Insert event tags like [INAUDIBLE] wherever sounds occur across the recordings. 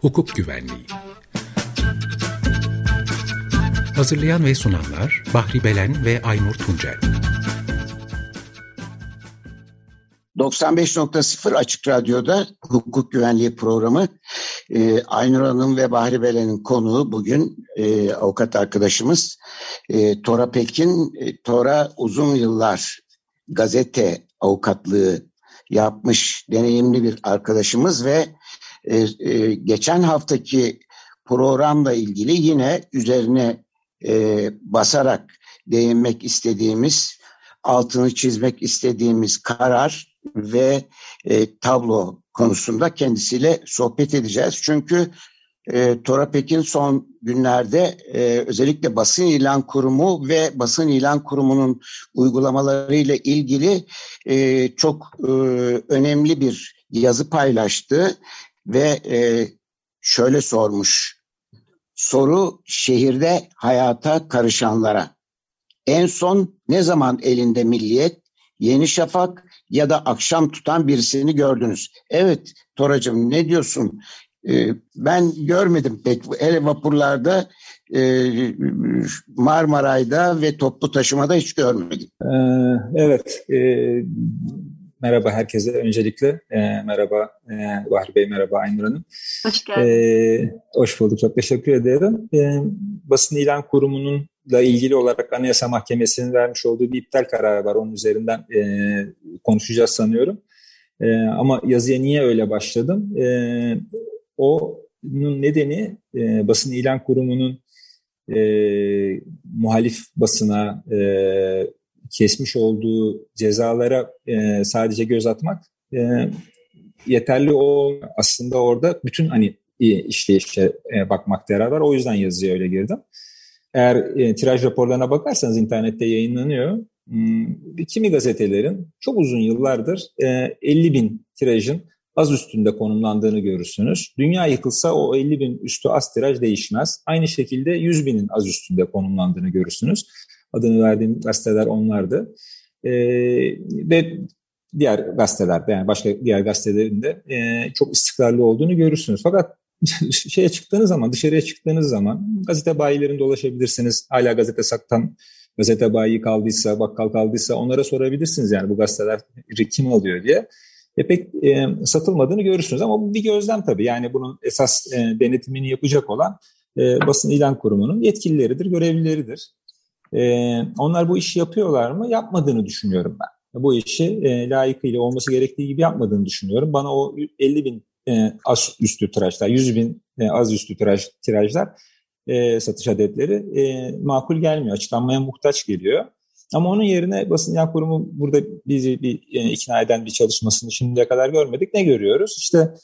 hukuk güvenliği. Hazırlayan ve sunanlar Bahri Belen ve Aynur Tuncel. 95.0 Açık Radyo'da hukuk güvenliği programı e, Aynur Hanım ve Bahri Belen'in konuğu bugün e, avukat arkadaşımız e, Tora Pekin. E, Tora uzun yıllar gazete avukatlığı yapmış deneyimli bir arkadaşımız ve e, e, geçen haftaki programla ilgili yine üzerine e, basarak değinmek istediğimiz, altını çizmek istediğimiz karar ve e, tablo konusunda kendisiyle sohbet edeceğiz. Çünkü e, Tora Pekin son günlerde e, özellikle basın ilan kurumu ve basın ilan kurumunun uygulamalarıyla ilgili e, çok e, önemli bir yazı paylaştı ve e, şöyle sormuş. Soru şehirde hayata karışanlara. En son ne zaman elinde milliyet, Yeni Şafak ya da akşam tutan birisini gördünüz? Evet Toracığım ne diyorsun? Ee, ben görmedim pek. Hele vapurlarda e, Marmaray'da ve toplu taşımada hiç görmedim. Ee, evet. E, merhaba herkese öncelikle. E, merhaba e, Bahri Bey, merhaba Aynur Hanım. Hoş geldiniz. E, hoş bulduk. Çok teşekkür ederim. E, basın ilan kurumunun da ilgili olarak Anayasa Mahkemesi'nin vermiş olduğu bir iptal kararı var. Onun üzerinden e, konuşacağız sanıyorum. E, ama yazıya niye öyle başladım? E, onun nedeni e, basın ilan kurumunun e, muhalif basına e, kesmiş olduğu cezalara e, sadece göz atmak e, yeterli o aslında orada bütün hani işleyişe e, bakmakta yarar var. O yüzden yazıya öyle girdim. Eğer e, tiraj raporlarına bakarsanız internette yayınlanıyor. Hmm, kimi gazetelerin çok uzun yıllardır e, 50 bin tirajın az üstünde konumlandığını görürsünüz. Dünya yıkılsa o 50 bin üstü az tiraj değişmez. Aynı şekilde 100 binin az üstünde konumlandığını görürsünüz. Adını verdiğim gazeteler onlardı. Ee, ve diğer gazetelerde yani başka diğer gazetelerin de e, çok istikrarlı olduğunu görürsünüz. Fakat [LAUGHS] şeye çıktığınız zaman, dışarıya çıktığınız zaman gazete bayilerinde dolaşabilirsiniz. Hala gazete saktan gazete bayi kaldıysa, bakkal kaldıysa onlara sorabilirsiniz yani bu gazeteler kim alıyor diye e, pek e, satılmadığını görürsünüz. Ama bu bir gözlem tabii. Yani bunun esas e, denetimini yapacak olan e, basın ilan kurumunun yetkilileridir, görevlileridir. E, onlar bu işi yapıyorlar mı? Yapmadığını düşünüyorum ben. Bu işi e, layıkıyla olması gerektiği gibi yapmadığını düşünüyorum. Bana o 50 bin e, az üstü tirajlar, 100 bin e, az üstü tiraj, tirajlar e, satış adetleri e, makul gelmiyor. Açıklanmaya muhtaç geliyor. Ama onun yerine basın ilan kurumu burada bizi bir yani ikna eden bir çalışmasını şimdiye kadar görmedik. Ne görüyoruz? İşte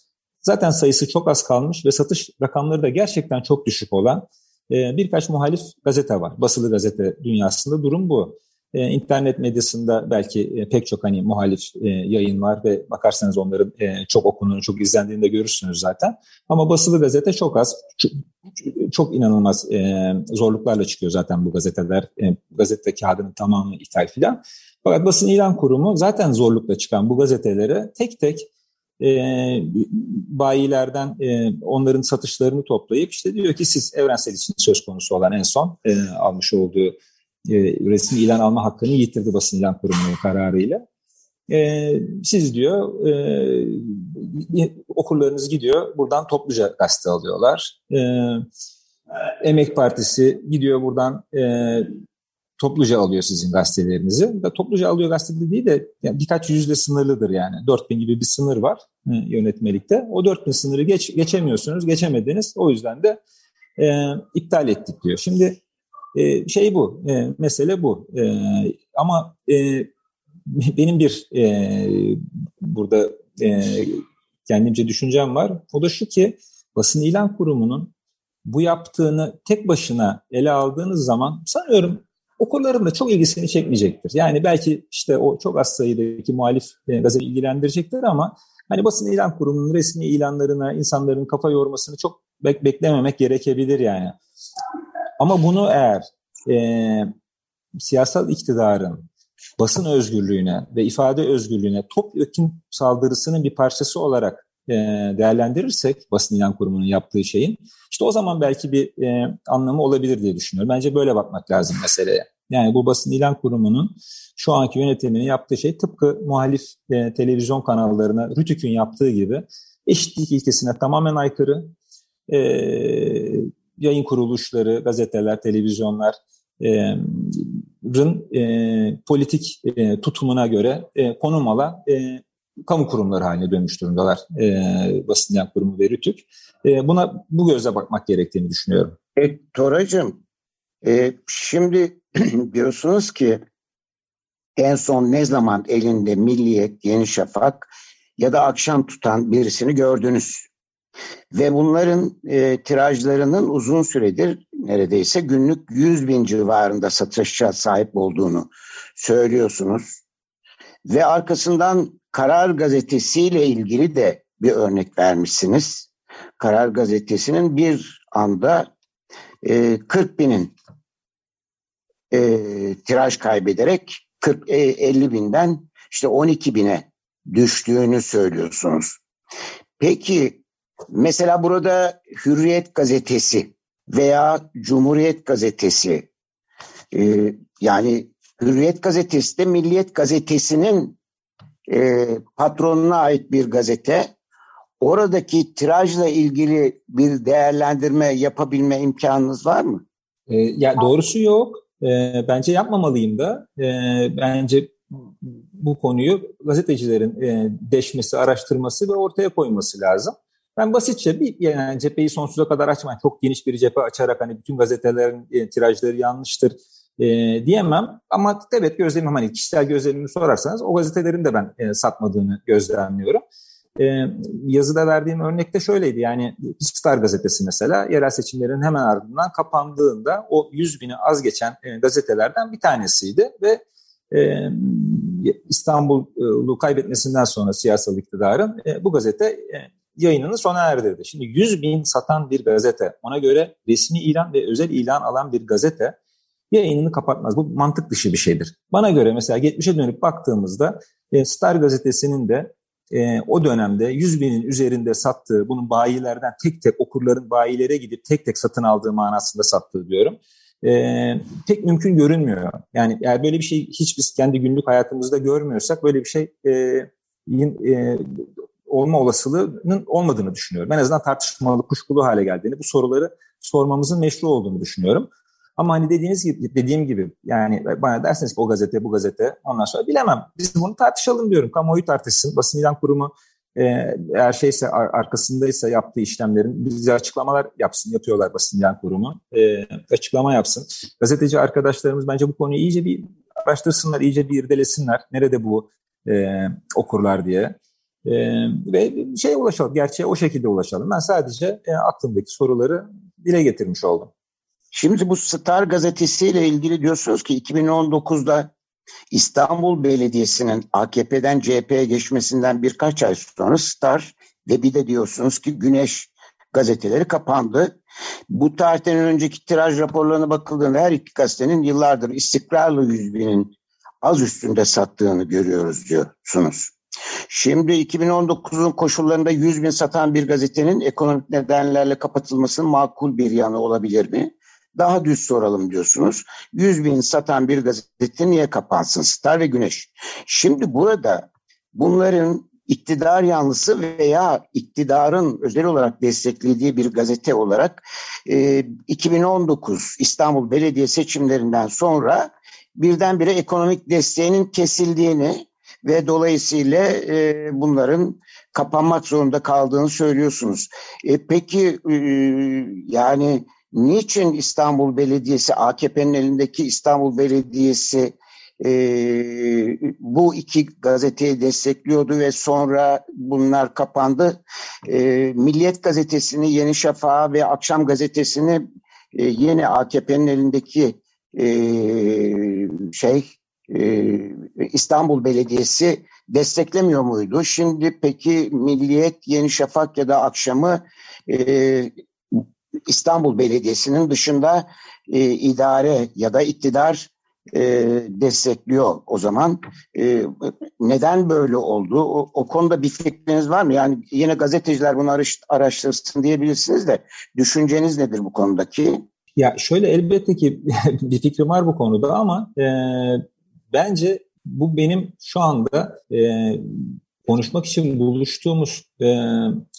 zaten sayısı çok az kalmış ve satış rakamları da gerçekten çok düşük olan e, birkaç muhalif gazete var. Basılı gazete dünyasında durum bu. E, internet medyasında belki e, pek çok hani muhalif e, yayın var ve bakarsanız onların e, çok okunduğunu, çok izlendiğini de görürsünüz zaten. Ama basılı gazete çok az. Çok, inanılmaz zorluklarla çıkıyor zaten bu gazeteler. Gazete kağıdının tamamı ithal filan. Fakat basın ilan kurumu zaten zorlukla çıkan bu gazetelere tek tek e, bayilerden e, onların satışlarını toplayıp işte diyor ki siz evrensel için söz konusu olan en son e, almış olduğu e, resmi ilan alma hakkını yitirdi basın ilan kurumunun kararıyla. E, siz diyor e, okurlarınız gidiyor buradan topluca gazete alıyorlar. E, Emek Partisi gidiyor buradan e, topluca alıyor sizin gazetelerinizi. Da topluca alıyor gazete değil de yani birkaç yüzle sınırlıdır yani. 4000 gibi bir sınır var e, yönetmelikte. O 4000 sınırı geç, geçemiyorsunuz, geçemediniz. O yüzden de e, iptal ettik diyor. Şimdi e, şey bu, e, mesele bu. E, ama e, benim bir e, burada e, kendimce düşüncem var. O da şu ki basın ilan kurumunun bu yaptığını tek başına ele aldığınız zaman sanıyorum okurların da çok ilgisini çekmeyecektir. Yani belki işte o çok az sayıdaki muhalif e, gazete ilgilendirecektir ama hani basın ilan kurumunun resmi ilanlarına insanların kafa yormasını çok bek beklememek gerekebilir yani. Ama bunu eğer e, siyasal iktidarın basın özgürlüğüne ve ifade özgürlüğüne topyekun saldırısının bir parçası olarak e, değerlendirirsek basın ilan kurumunun yaptığı şeyin işte o zaman belki bir e, anlamı olabilir diye düşünüyorum. Bence böyle bakmak lazım meseleye. Yani bu basın ilan kurumunun şu anki yönetimini yaptığı şey tıpkı muhalif e, televizyon kanallarına Rütük'ün yaptığı gibi eşitlik ilkesine tamamen aykırı. E, yayın kuruluşları, gazeteler, televizyonlar e, e, politik e, tutumuna göre e, konum alan e, kamu kurumları haline dönmüş durumdalar e, basın ilan kurumu ve Rütük. E, buna bu gözle bakmak gerektiğini düşünüyorum. E, Toracığım, e, şimdi [CLEARS THROAT] diyorsunuz ki en son ne zaman elinde Milliyet, Yeni Şafak ya da akşam tutan birisini gördünüz. Ve bunların e, tirajlarının uzun süredir neredeyse günlük 100 bin civarında satışa sahip olduğunu söylüyorsunuz. Ve arkasından Karar Gazetesi'yle ilgili de bir örnek vermişsiniz. Karar Gazetesi'nin bir anda e, 40 binin e, tiraj kaybederek 40, e, 50 binden işte 12 bine düştüğünü söylüyorsunuz. Peki mesela burada Hürriyet gazetesi veya Cumhuriyet gazetesi e, yani Hürriyet gazetesi de Milliyet gazetesinin e, patronuna ait bir gazete. Oradaki tirajla ilgili bir değerlendirme yapabilme imkanınız var mı? E, ya doğrusu yok. E, bence yapmamalıyım da. E, bence bu konuyu gazetecilerin e, deşmesi, araştırması ve ortaya koyması lazım. Ben basitçe bir yani cepheyi sonsuza kadar açmayın. Çok geniş bir cephe açarak hani bütün gazetelerin e, tirajları yanlıştır e, diyemem. Ama evet gözlemim hani kişisel gözlemimi sorarsanız o gazetelerin de ben e, satmadığını gözlemliyorum. E, yazıda verdiğim örnekte şöyleydi yani Star gazetesi mesela yerel seçimlerin hemen ardından kapandığında o 100 bini az geçen e, gazetelerden bir tanesiydi ve e, İstanbul'u kaybetmesinden sonra siyasal iktidarın e, bu gazete e, yayınını sona erdirdi. Şimdi 100 bin satan bir gazete, ona göre resmi ilan ve özel ilan alan bir gazete yayınını kapatmaz. Bu mantık dışı bir şeydir. Bana göre mesela 70'e dönüp baktığımızda e, Star gazetesinin de e, o dönemde 100 binin üzerinde sattığı, bunun bayilerden tek tek okurların bayilere gidip tek tek satın aldığı manasında sattığı diyorum. E, pek mümkün görünmüyor. Yani eğer böyle bir şey hiç biz kendi günlük hayatımızda görmüyorsak böyle bir şey e, e, olma olasılığının olmadığını düşünüyorum. En azından tartışmalı, kuşkulu hale geldiğini, bu soruları sormamızın meşru olduğunu düşünüyorum. Ama hani dediğiniz gibi, dediğim gibi yani bana derseniz ki o gazete bu gazete ondan sonra bilemem. Biz bunu tartışalım diyorum. Kamuoyu tartışsın. Basın ilan kurumu e, eğer şeyse arkasındaysa yaptığı işlemlerin bize açıklamalar yapsın. Yapıyorlar basın ilan kurumu. E, açıklama yapsın. Gazeteci arkadaşlarımız bence bu konuyu iyice bir araştırsınlar, iyice bir irdelesinler. Nerede bu e, okurlar diye. E, ve şeye ulaşalım, gerçeğe o şekilde ulaşalım. Ben sadece e, aklımdaki soruları dile getirmiş oldum. Şimdi bu Star gazetesiyle ilgili diyorsunuz ki 2019'da İstanbul Belediyesi'nin AKP'den CHP'ye geçmesinden birkaç ay sonra Star ve bir de diyorsunuz ki Güneş gazeteleri kapandı. Bu tarihten önceki tiraj raporlarına bakıldığında her iki gazetenin yıllardır istikrarlı yüz binin az üstünde sattığını görüyoruz diyorsunuz. Şimdi 2019'un koşullarında 100 bin satan bir gazetenin ekonomik nedenlerle kapatılmasının makul bir yanı olabilir mi? Daha düz soralım diyorsunuz. 100 bin satan bir gazete niye kapansın? Star ve Güneş. Şimdi burada bunların iktidar yanlısı veya iktidarın özel olarak desteklediği bir gazete olarak e, 2019 İstanbul Belediye seçimlerinden sonra birdenbire ekonomik desteğinin kesildiğini ve dolayısıyla e, bunların kapanmak zorunda kaldığını söylüyorsunuz. E, peki e, yani niçin İstanbul Belediyesi, AKP'nin elindeki İstanbul Belediyesi e, bu iki gazeteyi destekliyordu ve sonra bunlar kapandı. E, Milliyet Gazetesi'ni, Yeni Şafak'ı ve Akşam Gazetesi'ni e, yeni AKP'nin elindeki e, şey e, İstanbul Belediyesi desteklemiyor muydu? Şimdi peki Milliyet, Yeni Şafak ya da Akşam'ı e, İstanbul Belediyesi'nin dışında e, idare ya da iktidar e, destekliyor o zaman. E, neden böyle oldu? O, o konuda bir fikriniz var mı? Yani yine gazeteciler bunu araştırsın diyebilirsiniz de düşünceniz nedir bu konudaki? Ya şöyle elbette ki [LAUGHS] bir fikrim var bu konuda ama e, bence bu benim şu anda e, konuşmak için buluştuğumuz e,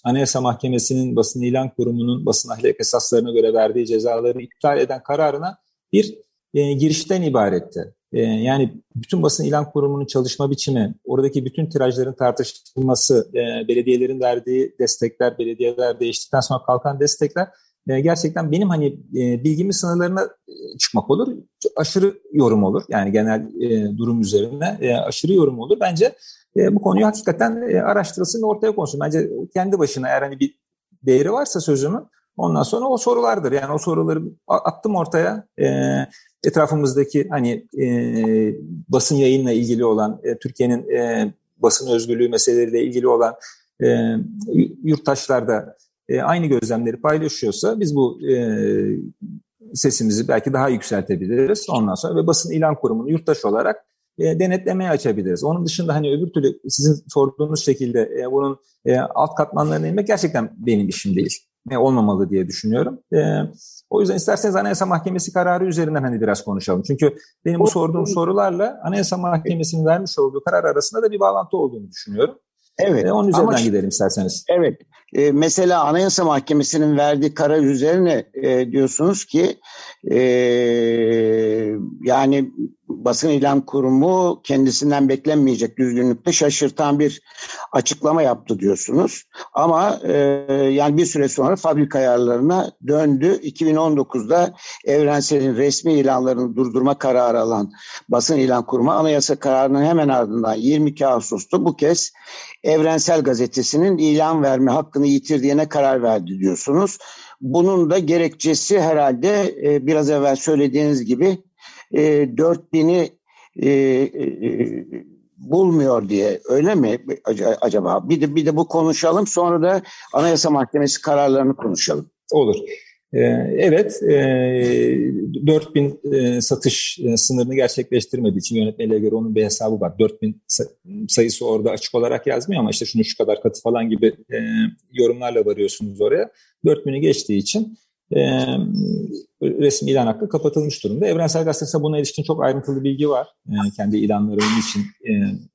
Anayasa Mahkemesi'nin basın ilan kurumunun basın ahlak esaslarına göre verdiği cezaları iptal eden kararına bir e, girişten ibaretti. E, yani bütün basın ilan kurumunun çalışma biçimi, oradaki bütün tirajların tartışılması, e, belediyelerin verdiği destekler, belediyeler değiştikten sonra kalkan destekler e, gerçekten benim hani e, bilgimin sınırlarına e, çıkmak olur. Aşırı yorum olur. Yani genel e, durum üzerine e, aşırı yorum olur. Bence e, bu konuyu hakikaten e, araştırılsın ve ortaya konsun. Bence kendi başına eğer hani bir değeri varsa sözümün ondan sonra o sorulardır. Yani o soruları attım ortaya. E, etrafımızdaki hani e, basın yayınla ilgili olan, e, Türkiye'nin e, basın özgürlüğü meseleleriyle ilgili olan e, yurttaşlar da e, aynı gözlemleri paylaşıyorsa biz bu e, sesimizi belki daha yükseltebiliriz. Ondan sonra ve basın ilan kurumunu yurttaş olarak e, denetlemeye açabiliriz. Onun dışında hani öbür türlü sizin sorduğunuz şekilde e, bunun e, alt katmanlarına inmek gerçekten benim işim değil. E, olmamalı diye düşünüyorum. E, o yüzden isterseniz Anayasa Mahkemesi kararı üzerinden hani biraz konuşalım. Çünkü benim bu sorduğum sorularla Anayasa Mahkemesi'nin vermiş olduğu karar arasında da bir bağlantı olduğunu düşünüyorum. Evet. E, onun üzerinden ama, gidelim isterseniz. Evet. E, mesela Anayasa Mahkemesi'nin verdiği karar üzerine e, diyorsunuz ki e, yani basın ilan kurumu kendisinden beklenmeyecek düzgünlükte şaşırtan bir açıklama yaptı diyorsunuz. Ama e, yani bir süre sonra fabrika ayarlarına döndü. 2019'da Evrensel'in resmi ilanlarını durdurma kararı alan basın ilan kurumu anayasa kararının hemen ardından 22 Ağustos'ta bu kez Evrensel Gazetesi'nin ilan verme hakkını yitirdiğine karar verdi diyorsunuz. Bunun da gerekçesi herhalde e, biraz evvel söylediğiniz gibi e, 4000'i e, e, bulmuyor diye öyle mi acaba? Bir de bir de bu konuşalım sonra da Anayasa Mahkemesi kararlarını konuşalım. Olur. Ee, evet, 4000 e, e, satış e, sınırını gerçekleştirmediği için yönetmeliğe göre onun bir hesabı var. 4000 sayısı orada açık olarak yazmıyor ama işte şunu şu kadar katı falan gibi yorumlarla varıyorsunuz oraya. 4000'i geçtiği için resmi ilan hakkı kapatılmış durumda. Evrensel Gazetesi'nde buna ilişkin çok ayrıntılı bilgi var. kendi ilanlarının için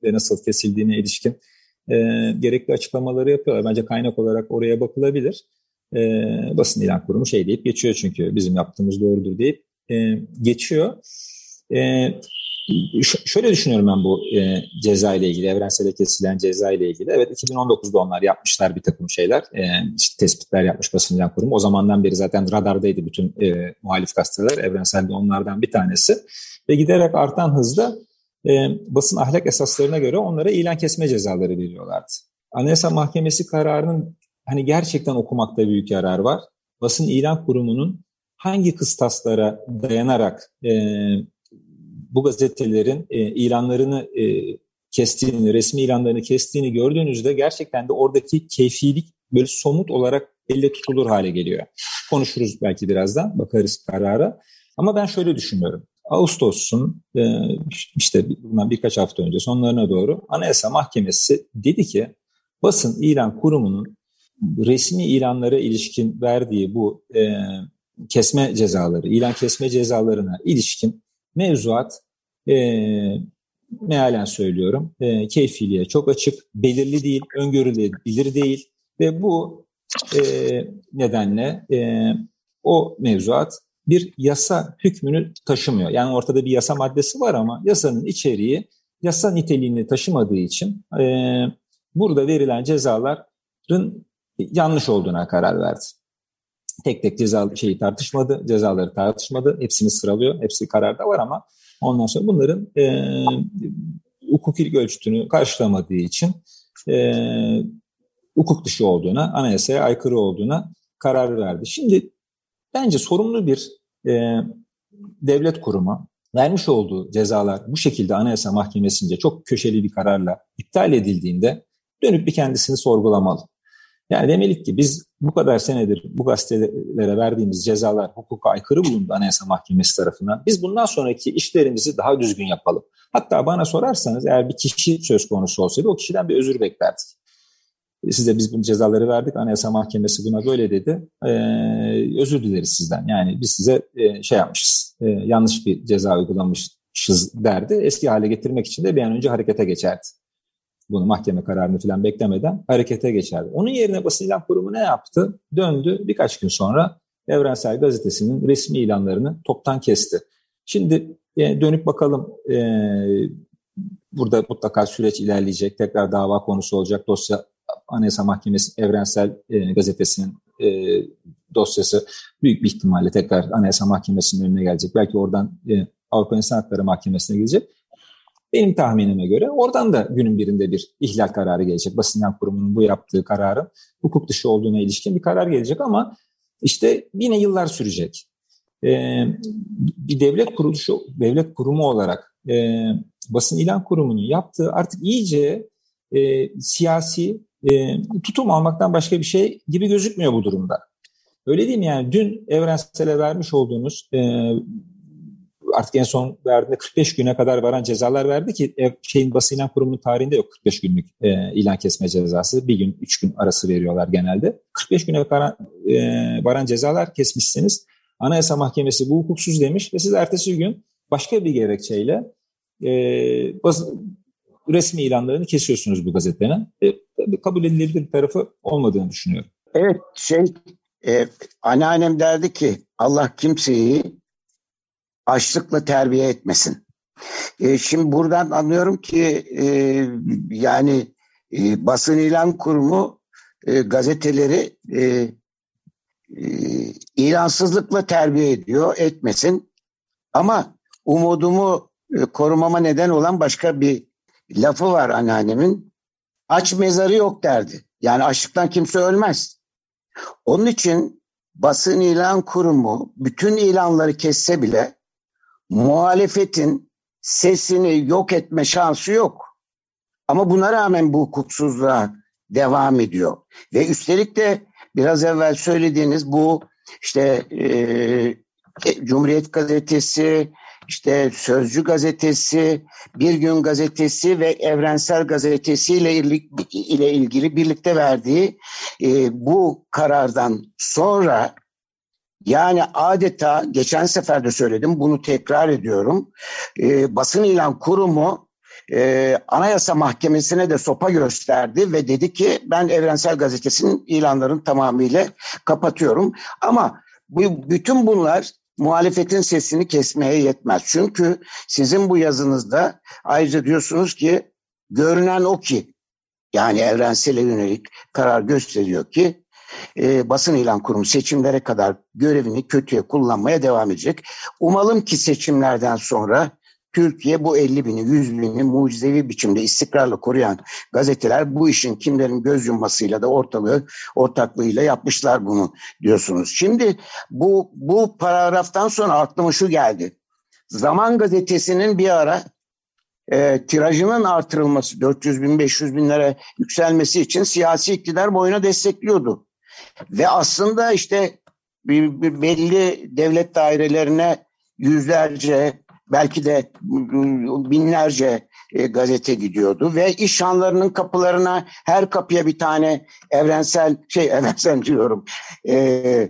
ve nasıl kesildiğine ilişkin gerekli açıklamaları yapıyorlar. Bence kaynak olarak oraya bakılabilir e, basın ilan kurumu şey deyip geçiyor çünkü bizim yaptığımız doğrudur deyip e, geçiyor. E, şöyle düşünüyorum ben bu e, ceza ile ilgili, evrensele kesilen ceza ile ilgili. Evet 2019'da onlar yapmışlar bir takım şeyler, e, işte tespitler yapmış basın ilan kurumu. O zamandan beri zaten radardaydı bütün e, muhalif gazeteler, evrensel de onlardan bir tanesi. Ve giderek artan hızda e, basın ahlak esaslarına göre onlara ilan kesme cezaları veriyorlardı. Anayasa Mahkemesi kararının hani gerçekten okumakta büyük yarar var. Basın ilan kurumunun hangi kıstaslara dayanarak e, bu gazetelerin e, ilanlarını e, kestiğini, resmi ilanlarını kestiğini gördüğünüzde gerçekten de oradaki keyfilik böyle somut olarak elle tutulur hale geliyor. Konuşuruz belki birazdan, bakarız karara. Ama ben şöyle düşünüyorum. Ağustos'un e, işte bundan birkaç hafta önce sonlarına doğru Anayasa Mahkemesi dedi ki basın ilan kurumunun resmi ilanlara ilişkin verdiği bu e, kesme cezaları, ilan kesme cezalarına ilişkin mevzuat e, mealen söylüyorum e, keyfiliğe çok açık, belirli değil, öngörülebilir değil ve bu e, nedenle e, o mevzuat bir yasa hükmünü taşımıyor. Yani ortada bir yasa maddesi var ama yasanın içeriği yasa niteliğini taşımadığı için e, burada verilen cezaların yanlış olduğuna karar verdi. Tek tek ceza şeyi tartışmadı, cezaları tartışmadı. Hepsini sıralıyor. Hepsi kararda var ama ondan sonra bunların e, hukukilik ölçütünü karşılamadığı için e, hukuk dışı olduğuna, anayasaya aykırı olduğuna karar verdi. Şimdi bence sorumlu bir e, devlet kurumu vermiş olduğu cezalar bu şekilde Anayasa Mahkemesi'nce çok köşeli bir kararla iptal edildiğinde dönüp bir kendisini sorgulamalı. Yani demelik ki biz bu kadar senedir bu gazetelere verdiğimiz cezalar hukuka aykırı bulundu Anayasa Mahkemesi tarafından. Biz bundan sonraki işlerimizi daha düzgün yapalım. Hatta bana sorarsanız eğer bir kişi söz konusu olsaydı o kişiden bir özür beklerdik. Size biz bu cezaları verdik. Anayasa Mahkemesi buna böyle dedi. Ee, özür dileriz sizden. Yani biz size e, şey yapmışız. E, yanlış bir ceza uygulamışız derdi. Eski hale getirmek için de bir an önce harekete geçerdi bunu mahkeme kararını falan beklemeden harekete geçerdi. Onun yerine basın ilan kurumu ne yaptı? Döndü birkaç gün sonra Evrensel Gazetesi'nin resmi ilanlarını toptan kesti. Şimdi e, dönüp bakalım e, burada mutlaka süreç ilerleyecek. Tekrar dava konusu olacak. Dosya Anayasa Mahkemesi Evrensel e, Gazetesi'nin e, dosyası büyük bir ihtimalle tekrar Anayasa Mahkemesi'nin önüne gelecek. Belki oradan e, Avrupa İnsan Hakları Mahkemesi'ne gidecek. Benim tahminime göre oradan da günün birinde bir ihlal kararı gelecek. Basın ilan kurumunun bu yaptığı kararın hukuk dışı olduğuna ilişkin bir karar gelecek ama işte yine yıllar sürecek. Ee, bir devlet kuruluşu, devlet kurumu olarak e, basın ilan kurumunun yaptığı artık iyice e, siyasi e, tutum almaktan başka bir şey gibi gözükmüyor bu durumda. Öyle değil mi yani? Dün evrensele vermiş olduğunuz e, artık en son verdiğinde 45 güne kadar varan cezalar verdi ki ev, şeyin basın ilan kurumunun tarihinde yok 45 günlük e, ilan kesme cezası. Bir gün, üç gün arası veriyorlar genelde. 45 güne varan, e, varan cezalar kesmişsiniz. Anayasa Mahkemesi bu hukuksuz demiş ve siz ertesi gün başka bir gerekçeyle e, basın, resmi ilanlarını kesiyorsunuz bu gazetenin. E, kabul edilebilir tarafı olmadığını düşünüyorum. Evet şey e, anneannem derdi ki Allah kimseyi açlıkla terbiye etmesin. E, şimdi buradan anlıyorum ki e, yani e, basın ilan kurumu e, gazeteleri e, e, ilansızlıkla terbiye ediyor, etmesin. Ama umudumu e, korumama neden olan başka bir lafı var anneannemin. Aç mezarı yok derdi. Yani açlıktan kimse ölmez. Onun için basın ilan kurumu bütün ilanları kesse bile muhalefetin sesini yok etme şansı yok. Ama buna rağmen bu hukuksuzluğa devam ediyor. Ve üstelik de biraz evvel söylediğiniz bu işte e, e Cumhuriyet Gazetesi, işte Sözcü Gazetesi, Bir Gün Gazetesi ve Evrensel Gazetesi ile, ile ilgili birlikte verdiği e, bu karardan sonra yani adeta geçen sefer de söyledim bunu tekrar ediyorum. E, basın ilan kurumu e, Anayasa Mahkemesi'ne de sopa gösterdi ve dedi ki ben Evrensel Gazetesi'nin ilanlarını tamamıyla kapatıyorum. Ama bu, bütün bunlar muhalefetin sesini kesmeye yetmez. Çünkü sizin bu yazınızda ayrıca diyorsunuz ki görünen o ki yani evrensele yönelik karar gösteriyor ki e, basın ilan kurumu seçimlere kadar görevini kötüye kullanmaya devam edecek. Umalım ki seçimlerden sonra Türkiye bu 50 bini, 100 bini mucizevi biçimde istikrarla koruyan gazeteler bu işin kimlerin göz yummasıyla da ortalığı ortaklığıyla yapmışlar bunu diyorsunuz. Şimdi bu, bu paragraftan sonra aklıma şu geldi. Zaman gazetesinin bir ara e, tirajının artırılması 400 bin 500 binlere yükselmesi için siyasi iktidar boyuna destekliyordu. Ve aslında işte bir, bir belli devlet dairelerine yüzlerce belki de binlerce e, gazete gidiyordu ve iş hanlarının kapılarına her kapıya bir tane evrensel şey [LAUGHS] evrensel diyorum e,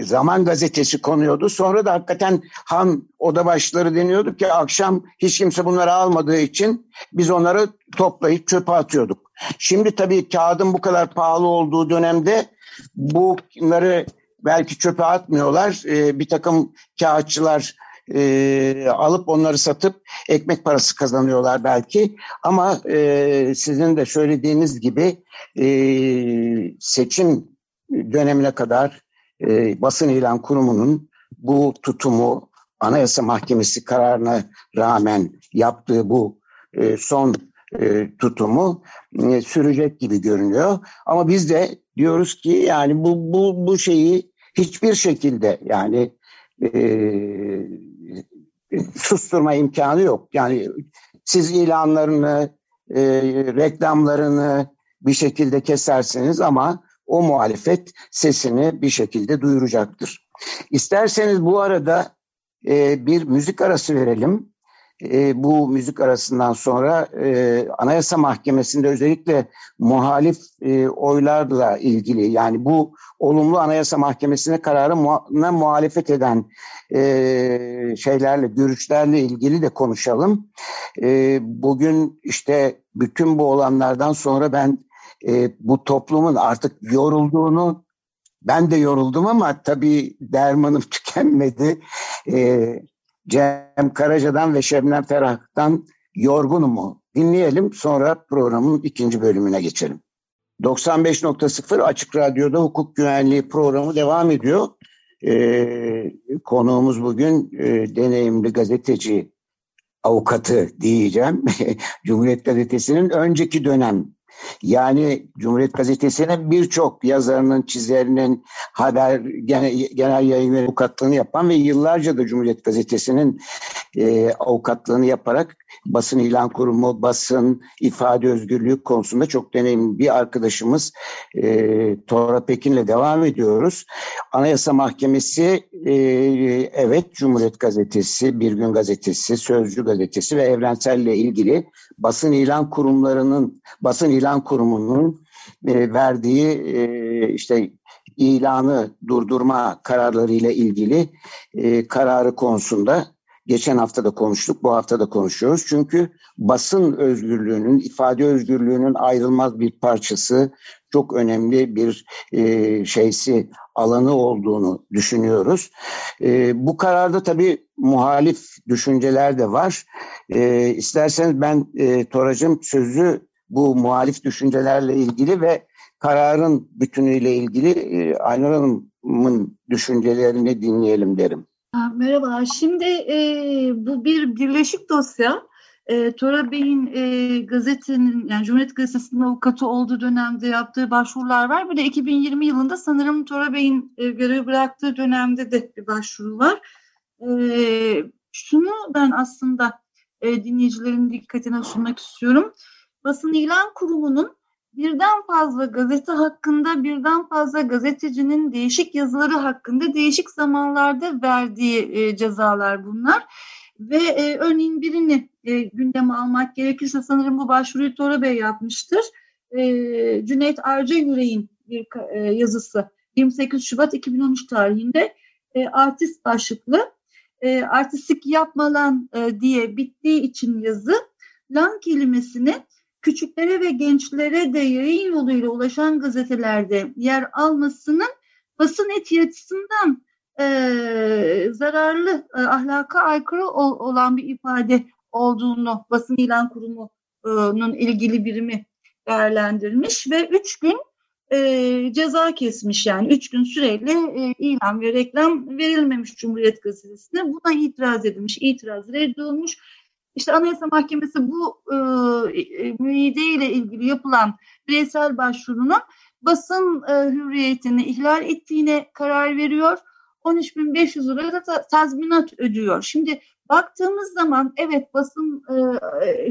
Zaman gazetesi konuyordu. Sonra da hakikaten han oda başları deniyordu ki akşam hiç kimse bunları almadığı için biz onları toplayıp çöpe atıyorduk. Şimdi tabii kağıdın bu kadar pahalı olduğu dönemde bunları belki çöpe atmıyorlar. E, bir takım kağıtçılar e, alıp onları satıp ekmek parası kazanıyorlar belki. Ama e, sizin de söylediğiniz gibi e, seçim dönemine kadar e, basın ilan kurumunun bu tutumu Anayasa Mahkemesi kararına rağmen yaptığı bu e, son e, tutumu e, sürecek gibi görünüyor. Ama biz de diyoruz ki yani bu bu bu şeyi hiçbir şekilde yani e, susturma imkanı yok. Yani siz ilanlarını, e, reklamlarını bir şekilde kesersiniz ama o muhalefet sesini bir şekilde duyuracaktır. İsterseniz bu arada e, bir müzik arası verelim e, bu müzik arasından sonra e, Anayasa Mahkemesi'nde özellikle muhalif e, oylarla ilgili yani bu olumlu Anayasa Mahkemesi'ne kararına muhalefet eden e, şeylerle, görüşlerle ilgili de konuşalım. E, bugün işte bütün bu olanlardan sonra ben e, bu toplumun artık yorulduğunu ben de yoruldum ama tabii dermanım [LAUGHS] tükenmedi. Ee, Cem Karaca'dan ve Şebnem Ferah'tan Yorgunum mu? Dinleyelim sonra programın ikinci bölümüne geçelim. 95.0 Açık Radyo'da hukuk güvenliği programı devam ediyor. Ee, konuğumuz bugün e, deneyimli gazeteci avukatı diyeceğim. [LAUGHS] Cumhuriyet Gazetesi'nin önceki dönem yani Cumhuriyet Gazetesi'nin birçok yazarının, çizerinin, haber genel, genel yayın avukatlığını yapan ve yıllarca da Cumhuriyet Gazetesi'nin e, avukatlığını yaparak basın ilan kurumu, basın, ifade özgürlüğü konusunda çok deneyimli bir arkadaşımız e, Tora Pekin'le devam ediyoruz. Anayasa Mahkemesi e, evet Cumhuriyet Gazetesi, Bir Gün Gazetesi, Sözcü Gazetesi ve Evrensel ile ilgili basın ilan kurumlarının, basın ilan kurumunun e, verdiği e, işte ilanı durdurma kararları ile ilgili e, kararı konusunda geçen hafta da konuştuk, bu hafta da konuşuyoruz. Çünkü basın özgürlüğünün, ifade özgürlüğünün ayrılmaz bir parçası, çok önemli bir e, şeysi, alanı olduğunu düşünüyoruz. E, bu kararda tabii muhalif düşünceler de var. E, isterseniz ben e, Toracım sözü bu muhalif düşüncelerle ilgili ve kararın bütünüyle ilgili e, Aynur Hanım'ın düşüncelerini dinleyelim derim. Merhabalar. Şimdi e, bu bir birleşik dosya. E, Tora Bey'in e, gazetenin yani Cumhuriyet Gazetesi'nin avukatı olduğu dönemde yaptığı başvurular var. Bir de 2020 yılında sanırım Tora Bey'in e, görevi bıraktığı dönemde de bir başvuru var. E, şunu ben aslında e, dinleyicilerin dikkatine sunmak istiyorum. Basın İlan Kurumu'nun birden fazla gazete hakkında birden fazla gazetecinin değişik yazıları hakkında değişik zamanlarda verdiği e, cezalar bunlar. Ve e, örneğin birini e, gündeme almak gerekirse sanırım bu başvuruyu Tora Bey yapmıştır. E, Cüneyt Arca Yüreğin bir e, yazısı 28 Şubat 2013 tarihinde e, artist başlıklı e, artistik yapmalan e, diye bittiği için yazı lan kelimesini küçüklere ve gençlere de yayın yoluyla ulaşan gazetelerde yer almasının basın etiği açısından e, zararlı, e, ahlaka aykırı ol, olan bir ifade olduğunu basın ilan kurumunun ilgili birimi değerlendirmiş ve üç gün e, ceza kesmiş yani üç gün süreyle e, ilan ve reklam verilmemiş Cumhuriyet Gazetesi'ne. Buna itiraz edilmiş, itiraz reddolmuş işte Anayasa Mahkemesi bu e, e, müeyide ile ilgili yapılan bireysel başvurunun basın e, hürriyetini ihlal ettiğine karar veriyor. 13.500 lira da tazminat ödüyor. Şimdi baktığımız zaman evet basın e,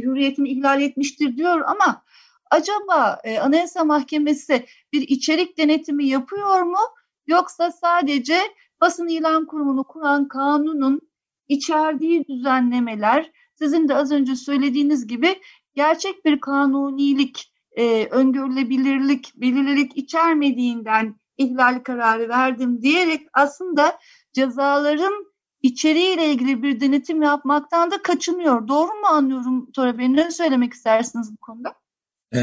hürriyetini ihlal etmiştir diyor ama acaba e, Anayasa Mahkemesi bir içerik denetimi yapıyor mu? Yoksa sadece basın ilan kurumunu kuran kanunun içerdiği düzenlemeler sizin de az önce söylediğiniz gibi gerçek bir kanunilik, e, öngörülebilirlik, belirlilik içermediğinden ihlal kararı verdim diyerek aslında cezaların içeriğiyle ilgili bir denetim yapmaktan da kaçınıyor. Doğru mu anlıyorum Tora Bey? Ne söylemek istersiniz bu konuda? E,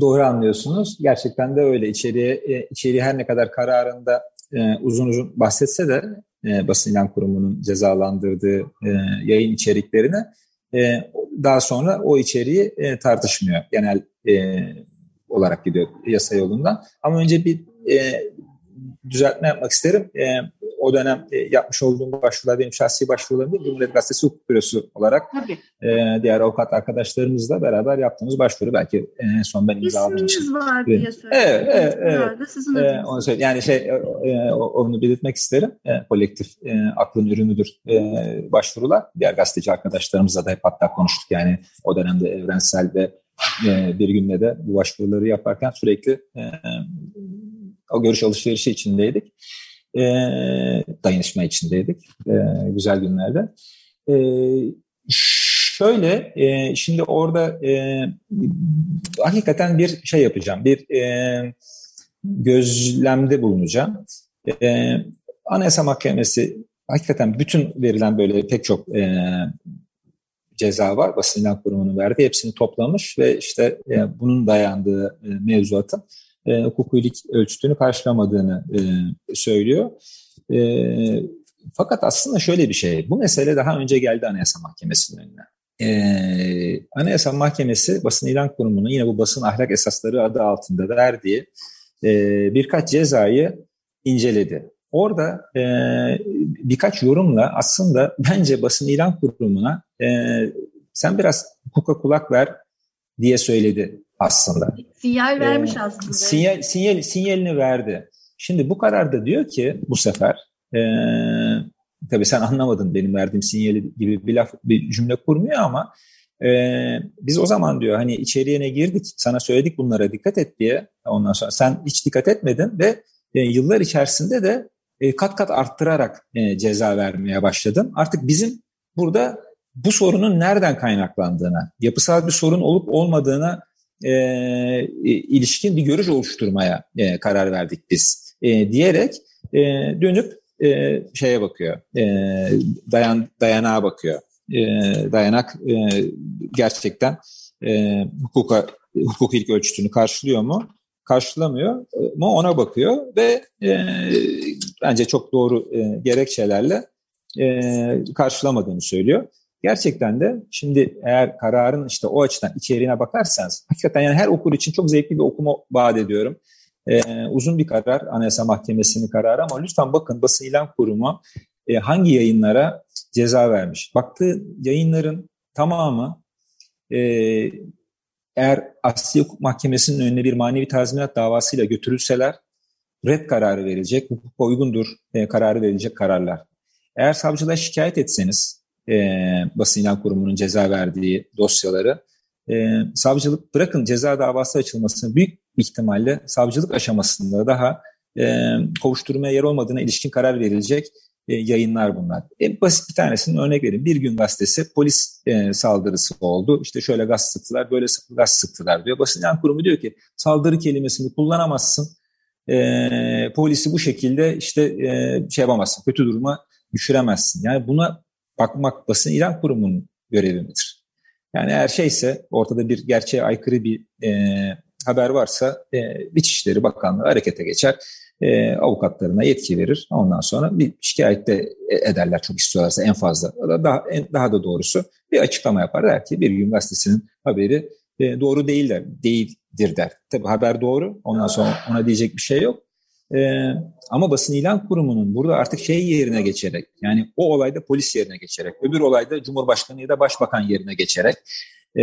doğru anlıyorsunuz. Gerçekten de öyle. İçeriği, e, içeriği her ne kadar kararında e, uzun uzun bahsetse de e, basın ilan kurumunun cezalandırdığı e, yayın içeriklerini e, daha sonra o içeriği e, tartışmıyor genel e, olarak gidiyor yasa yolundan. Ama önce bir e, düzeltme yapmak isterim. E, o dönem e, yapmış olduğum başvurular benim şahsi başvurularım değil. Cumhuriyet Gazetesi Hukuk Bürosu olarak e, diğer avukat arkadaşlarımızla beraber yaptığımız başvuru. Belki en son ben imzaladığım için. İsminiz var diye Evet, evet. evet. Sizin e, onu söyle. Yani şey e, onu belirtmek isterim. E, kolektif e, aklın ürünüdür e, başvurular. Diğer gazeteci arkadaşlarımızla da hep hatta konuştuk. Yani o dönemde evrensel ve e, bir günde de bu başvuruları yaparken sürekli e, o görüş alışverişi içindeydik. E, dayanışma içindeydik e, güzel günlerde. E, şöyle e, şimdi orada e, hakikaten bir şey yapacağım. Bir e, gözlemde bulunacağım. E, Anayasa Mahkemesi hakikaten bütün verilen böyle pek çok e, ceza var. Basın ilan kurumunun verdiği hepsini toplamış ve işte e, bunun dayandığı e, mevzuatın e, hukukilik ölçütünü karşılamadığını e, söylüyor. E, fakat aslında şöyle bir şey, bu mesele daha önce geldi Anayasa Mahkemesi'nin önüne. Ee, Anayasa Mahkemesi basın ilan kurumunun yine bu basın ahlak esasları adı altında verdiği e, birkaç cezayı inceledi. Orada e, birkaç yorumla aslında [LAUGHS] bence basın ilan kurumuna e, sen biraz hukuka kulak ver diye söyledi aslında. Sinyal vermiş ee, aslında. Sinyal, sinyal, sinyalini verdi. Şimdi bu kararda diyor ki bu sefer e, tabii sen anlamadın benim verdiğim sinyali gibi bir laf bir cümle kurmuyor ama e, biz o zaman diyor hani içeriye ne girdik sana söyledik bunlara dikkat et diye ondan sonra sen hiç dikkat etmedin ve e, yıllar içerisinde de e, kat kat arttırarak e, ceza vermeye başladın. Artık bizim burada bu sorunun nereden kaynaklandığına, yapısal bir sorun olup olmadığına e, ilişkin bir görüş oluşturmaya e, karar verdik biz e, diyerek e, dönüp e, şeye bakıyor, e, dayan dayanağa bakıyor. E, dayanak e, gerçekten e, hukuka hukuk ilk ölçütünü karşılıyor mu? Karşılamıyor mu ona bakıyor ve e, bence çok doğru e, gerekçelerle e, karşılamadığını söylüyor. Gerçekten de şimdi eğer kararın işte o açıdan içeriğine bakarsanız hakikaten yani her okur için çok zevkli bir okuma vaat ediyorum. Ee, uzun bir karar Anayasa Mahkemesi'nin kararı ama lütfen bakın basın ilan kurumu e, hangi yayınlara ceza vermiş. Baktığı yayınların tamamı e, eğer Asya Hukuk Mahkemesi'nin önüne bir manevi tazminat davasıyla götürülseler red kararı verilecek, hukuka uygundur e, kararı verilecek kararlar. Eğer savcılığa şikayet etseniz e, basın ilan kurumunun ceza verdiği dosyaları. E, savcılık bırakın ceza davası açılmasını büyük ihtimalle savcılık aşamasında daha e, kovuşturmaya yer olmadığına ilişkin karar verilecek e, yayınlar bunlar. En basit bir tanesinin örnek vereyim. Bir gün gazetesi polis e, saldırısı oldu. İşte şöyle gaz sıktılar, böyle gaz sıktılar diyor. Basın ilan kurumu diyor ki saldırı kelimesini kullanamazsın. E, polisi bu şekilde işte e, şey yapamazsın, kötü duruma düşüremezsin. Yani buna bakmak basın ilan kurumunun görevi midir? Yani eğer şeyse ortada bir gerçeğe aykırı bir e, haber varsa e, İçişleri Bakanlığı harekete geçer. E, avukatlarına yetki verir. Ondan sonra bir şikayet de ederler çok istiyorlarsa en fazla. Daha, en, daha da doğrusu bir açıklama yapar. Der ki bir gün gazetesinin haberi e, doğru değiller, değildir der. Tabi haber doğru. Ondan sonra ona diyecek bir şey yok. E, ama basın ilan kurumunun burada artık şey yerine geçerek yani o olayda polis yerine geçerek öbür olayda Cumhurbaşkanı ya da Başbakan yerine geçerek e,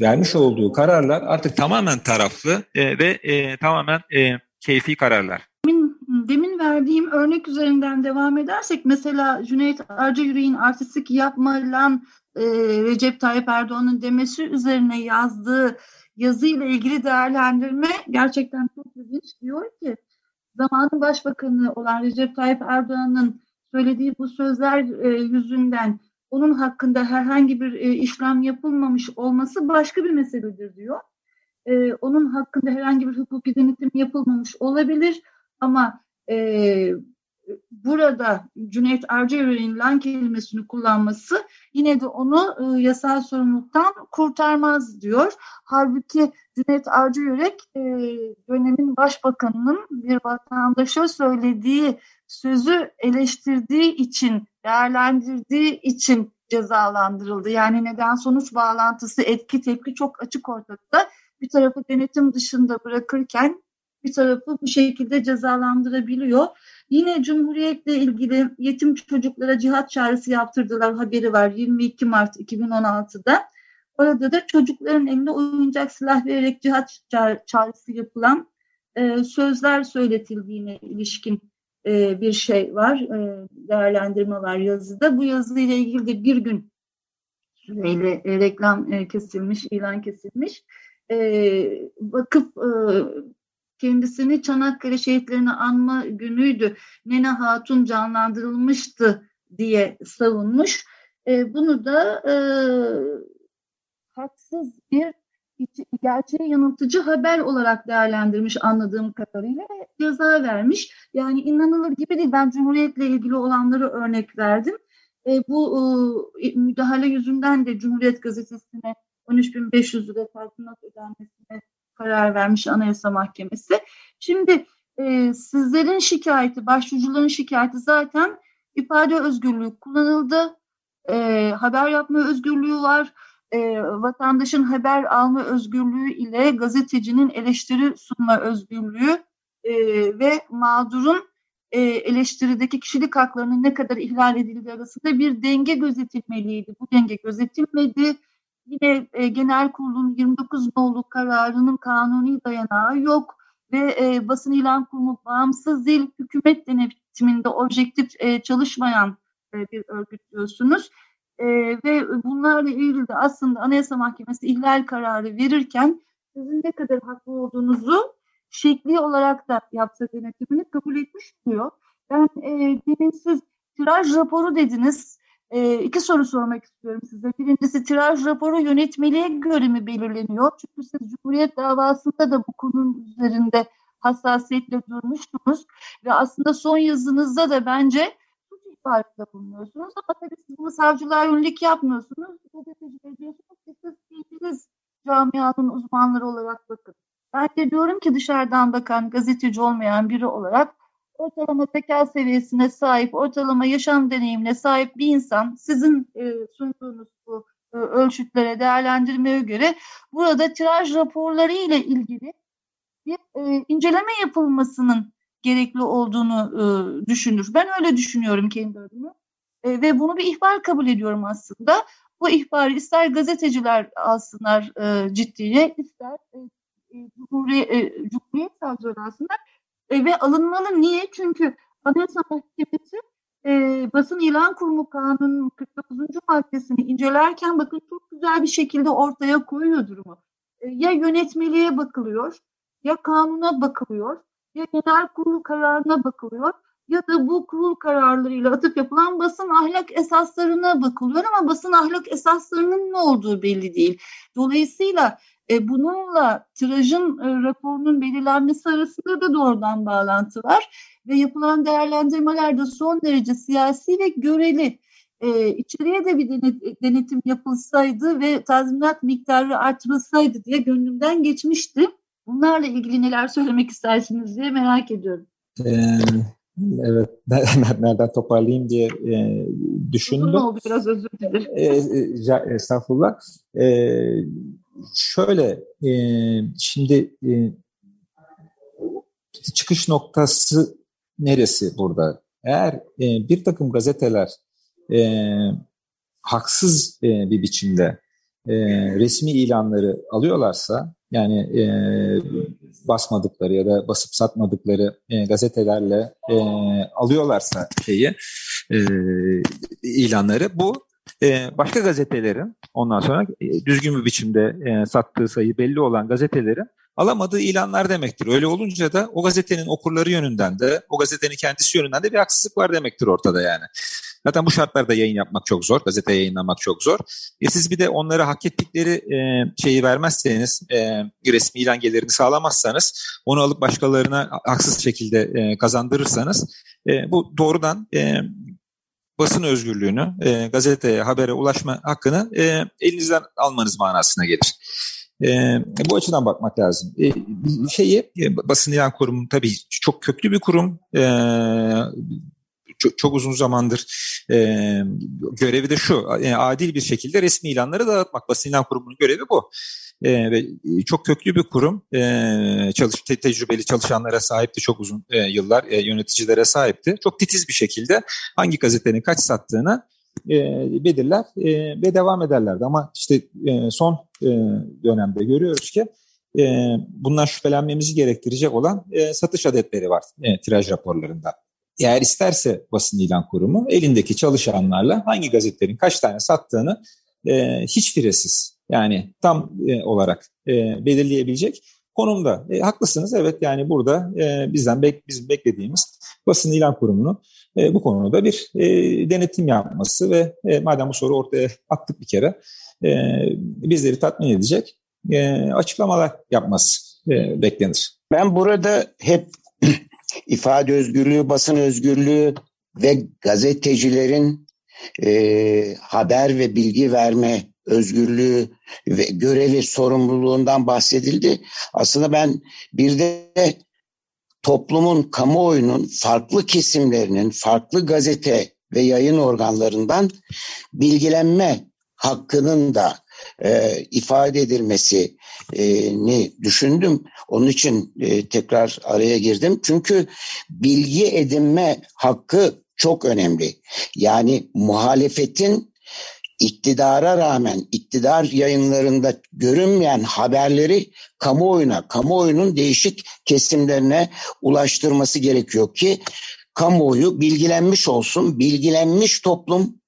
vermiş olduğu kararlar artık tamamen taraflı e, ve e, tamamen e, keyfi kararlar. Demin, demin verdiğim örnek üzerinden devam edersek mesela Cüneyt Arca Yüreğin artistik yapmalan e, Recep Tayyip Erdoğan'ın demesi üzerine yazdığı yazıyla ilgili değerlendirme gerçekten çok ilginç diyor ki zamanın başbakanı olan Recep Tayyip Erdoğan'ın söylediği bu sözler e, yüzünden onun hakkında herhangi bir e, işlem yapılmamış olması başka bir meseledir diyor. E, onun hakkında herhangi bir hukuki denetim yapılmamış olabilir ama e, burada Cüneyt Arcayür'ün lan kelimesini kullanması yine de onu e, yasal sorumluluktan kurtarmaz diyor. Halbuki Cüneyt Arcayürek e, dönemin başbakanının bir vatandaşa söylediği sözü eleştirdiği için, değerlendirdiği için cezalandırıldı. Yani neden sonuç bağlantısı, etki tepki çok açık ortada. Bir tarafı denetim dışında bırakırken bir tarafı bu şekilde cezalandırabiliyor. Yine Cumhuriyet'le ilgili yetim çocuklara cihat çağrısı yaptırdılar haberi var 22 Mart 2016'da. Orada da çocukların eline oyuncak silah vererek cihat çağrısı yapılan e, sözler söyletildiğine ilişkin e, bir şey var, e, değerlendirme var yazıda. Bu yazıyla ilgili de bir gün süreyle e, reklam e, kesilmiş, ilan kesilmiş. E, bakıp e, kendisini Çanakkale şehitlerini anma günüydü. Nene Hatun canlandırılmıştı diye savunmuş. E, bunu da e, haksız bir gerçeği yanıltıcı haber olarak değerlendirmiş anladığım kadarıyla ceza vermiş. Yani inanılır gibi değil. Ben Cumhuriyet'le ilgili olanları örnek verdim. E, bu e, müdahale yüzünden de Cumhuriyet Gazetesi'ne 13.500 lira tazminat ödenmesine karar vermiş Anayasa Mahkemesi. Şimdi e, sizlerin şikayeti, başvurucuların şikayeti zaten ifade özgürlüğü kullanıldı. E, haber yapma özgürlüğü var. E, vatandaşın haber alma özgürlüğü ile gazetecinin eleştiri sunma özgürlüğü e, ve mağdurun e, eleştirideki kişilik haklarının ne kadar ihlal edildiği arasında bir denge gözetilmeliydi. Bu denge gözetilmedi. Yine e, genel kurulun 29 nolu kararının kanuni dayanağı yok ve e, basın ilan kurumu bağımsız değil, hükümet denetiminde objektif e, çalışmayan e, bir örgüt diyorsunuz. E, ve bunlarla ilgili de aslında Anayasa Mahkemesi ihlal kararı verirken sizin ne kadar haklı olduğunuzu şekli olarak da yapsa denetimini kabul etmiş diyor. Ben e, demin siz tiraj raporu dediniz. E, iki soru sormak istiyorum size. Birincisi tiraj raporu yönetmeliğe göre mi belirleniyor? Çünkü siz Cumhuriyet davasında da bu konunun üzerinde hassasiyetle durmuştunuz. Ve aslında son yazınızda da bence suç ihbarında bulunuyorsunuz. Ama tabii siz bunu savcılığa yönelik yapmıyorsunuz. Gazeteciler diyorsunuz ki siz bildiğiniz camianın uzmanları olarak bakın. Ben de diyorum ki dışarıdan bakan gazeteci olmayan biri olarak ortalama zeka seviyesine sahip, ortalama yaşam deneyimine sahip bir insan sizin e, sunduğunuz bu e, ölçütlere değerlendirmeye göre burada tiraj raporları ile ilgili bir e, inceleme yapılmasının gerekli olduğunu e, düşünür. Ben öyle düşünüyorum kendi adıma. E, ve bunu bir ihbar kabul ediyorum aslında. Bu ihbarı ister gazeteciler alsınlar e, ciddiye, ister e, Cumhuriyet, e, Cumhuriyet Savcıları aslında e, ve alınmalı. Niye? Çünkü Anayasa Mahkemesi e, basın ilan kurumu kanunun 49. maddesini incelerken bakın çok güzel bir şekilde ortaya koyuyor durumu. E, ya yönetmeliğe bakılıyor, ya kanuna bakılıyor, ya genel kurul kararına bakılıyor ya da bu kurul kararlarıyla atıp yapılan basın ahlak esaslarına bakılıyor ama basın ahlak esaslarının ne olduğu belli değil. Dolayısıyla e, bununla tirajın e, raporunun belirlenmesi arasında da doğrudan bağlantı var ve yapılan değerlendirmeler de son derece siyasi ve göreli. E, içeriye de bir denet, denetim yapılsaydı ve tazminat miktarı artmasaydı diye gönlümden geçmişti. Bunlarla ilgili neler söylemek istersiniz diye merak ediyorum. Ee, evet, [LAUGHS] nereden toparlayayım diye e, düşündüm. Uzun oldu biraz özür dilerim. E, e, estağfurullah. E, şöyle, e, şimdi e, çıkış noktası neresi burada? Eğer e, bir takım gazeteler e, haksız e, bir biçimde e, resmi ilanları alıyorlarsa, yani e, basmadıkları ya da basıp satmadıkları e, gazetelerle e, alıyorlarsa şeyi e, ilanları bu e, başka gazetelerin ondan sonra e, düzgün bir biçimde e, sattığı sayı belli olan gazetelerin alamadığı ilanlar demektir. Öyle olunca da o gazetenin okurları yönünden de o gazetenin kendisi yönünden de bir haksızlık var demektir ortada yani. Zaten bu şartlarda yayın yapmak çok zor, gazete yayınlamak çok zor. E siz bir de onlara hak ettikleri e, şeyi vermezseniz, e, resmi ilan gelirini sağlamazsanız, onu alıp başkalarına haksız şekilde e, kazandırırsanız, e, bu doğrudan e, basın özgürlüğünü, e, gazeteye, habere ulaşma hakkını e, elinizden almanız manasına gelir. E, bu açıdan bakmak lazım. E, şeyi e, basın ilan kurumu tabii çok köklü bir kurum. E, çok, çok uzun zamandır e, görevi de şu. E, adil bir şekilde resmi ilanları dağıtmak. Basın ilan kurumunun görevi bu. E, ve çok köklü bir kurum. E, çalış, te, tecrübeli çalışanlara sahipti çok uzun e, yıllar. E, yöneticilere sahipti. Çok titiz bir şekilde hangi gazetenin kaç sattığını e, belirler e, ve devam ederlerdi. Ama işte e, son e, dönemde görüyoruz ki e, bundan şüphelenmemizi gerektirecek olan e, satış adetleri var e, tiraj raporlarında. Eğer isterse basın ilan kurumu elindeki çalışanlarla hangi gazetelerin kaç tane sattığını e, hiç firesiz yani tam e, olarak e, belirleyebilecek konumda. E, haklısınız evet yani burada e, bizden bek, bizim beklediğimiz basın ilan kurumunu e, bu konuda bir e, denetim yapması ve e, madem bu soru ortaya attık bir kere e, bizleri tatmin edecek e, açıklamalar yapması e, beklenir. Ben burada hep [CLEARS THROAT] ifade özgürlüğü, basın özgürlüğü ve gazetecilerin e, haber ve bilgi verme özgürlüğü ve görevi, sorumluluğundan bahsedildi. Aslında ben bir de toplumun, kamuoyunun farklı kesimlerinin, farklı gazete ve yayın organlarından bilgilenme hakkının da e, ifade edilmesini düşündüm. Onun için e, tekrar araya girdim. Çünkü bilgi edinme hakkı çok önemli. Yani muhalefetin iktidara rağmen iktidar yayınlarında görünmeyen haberleri kamuoyuna, kamuoyunun değişik kesimlerine ulaştırması gerekiyor ki kamuoyu bilgilenmiş olsun. Bilgilenmiş toplum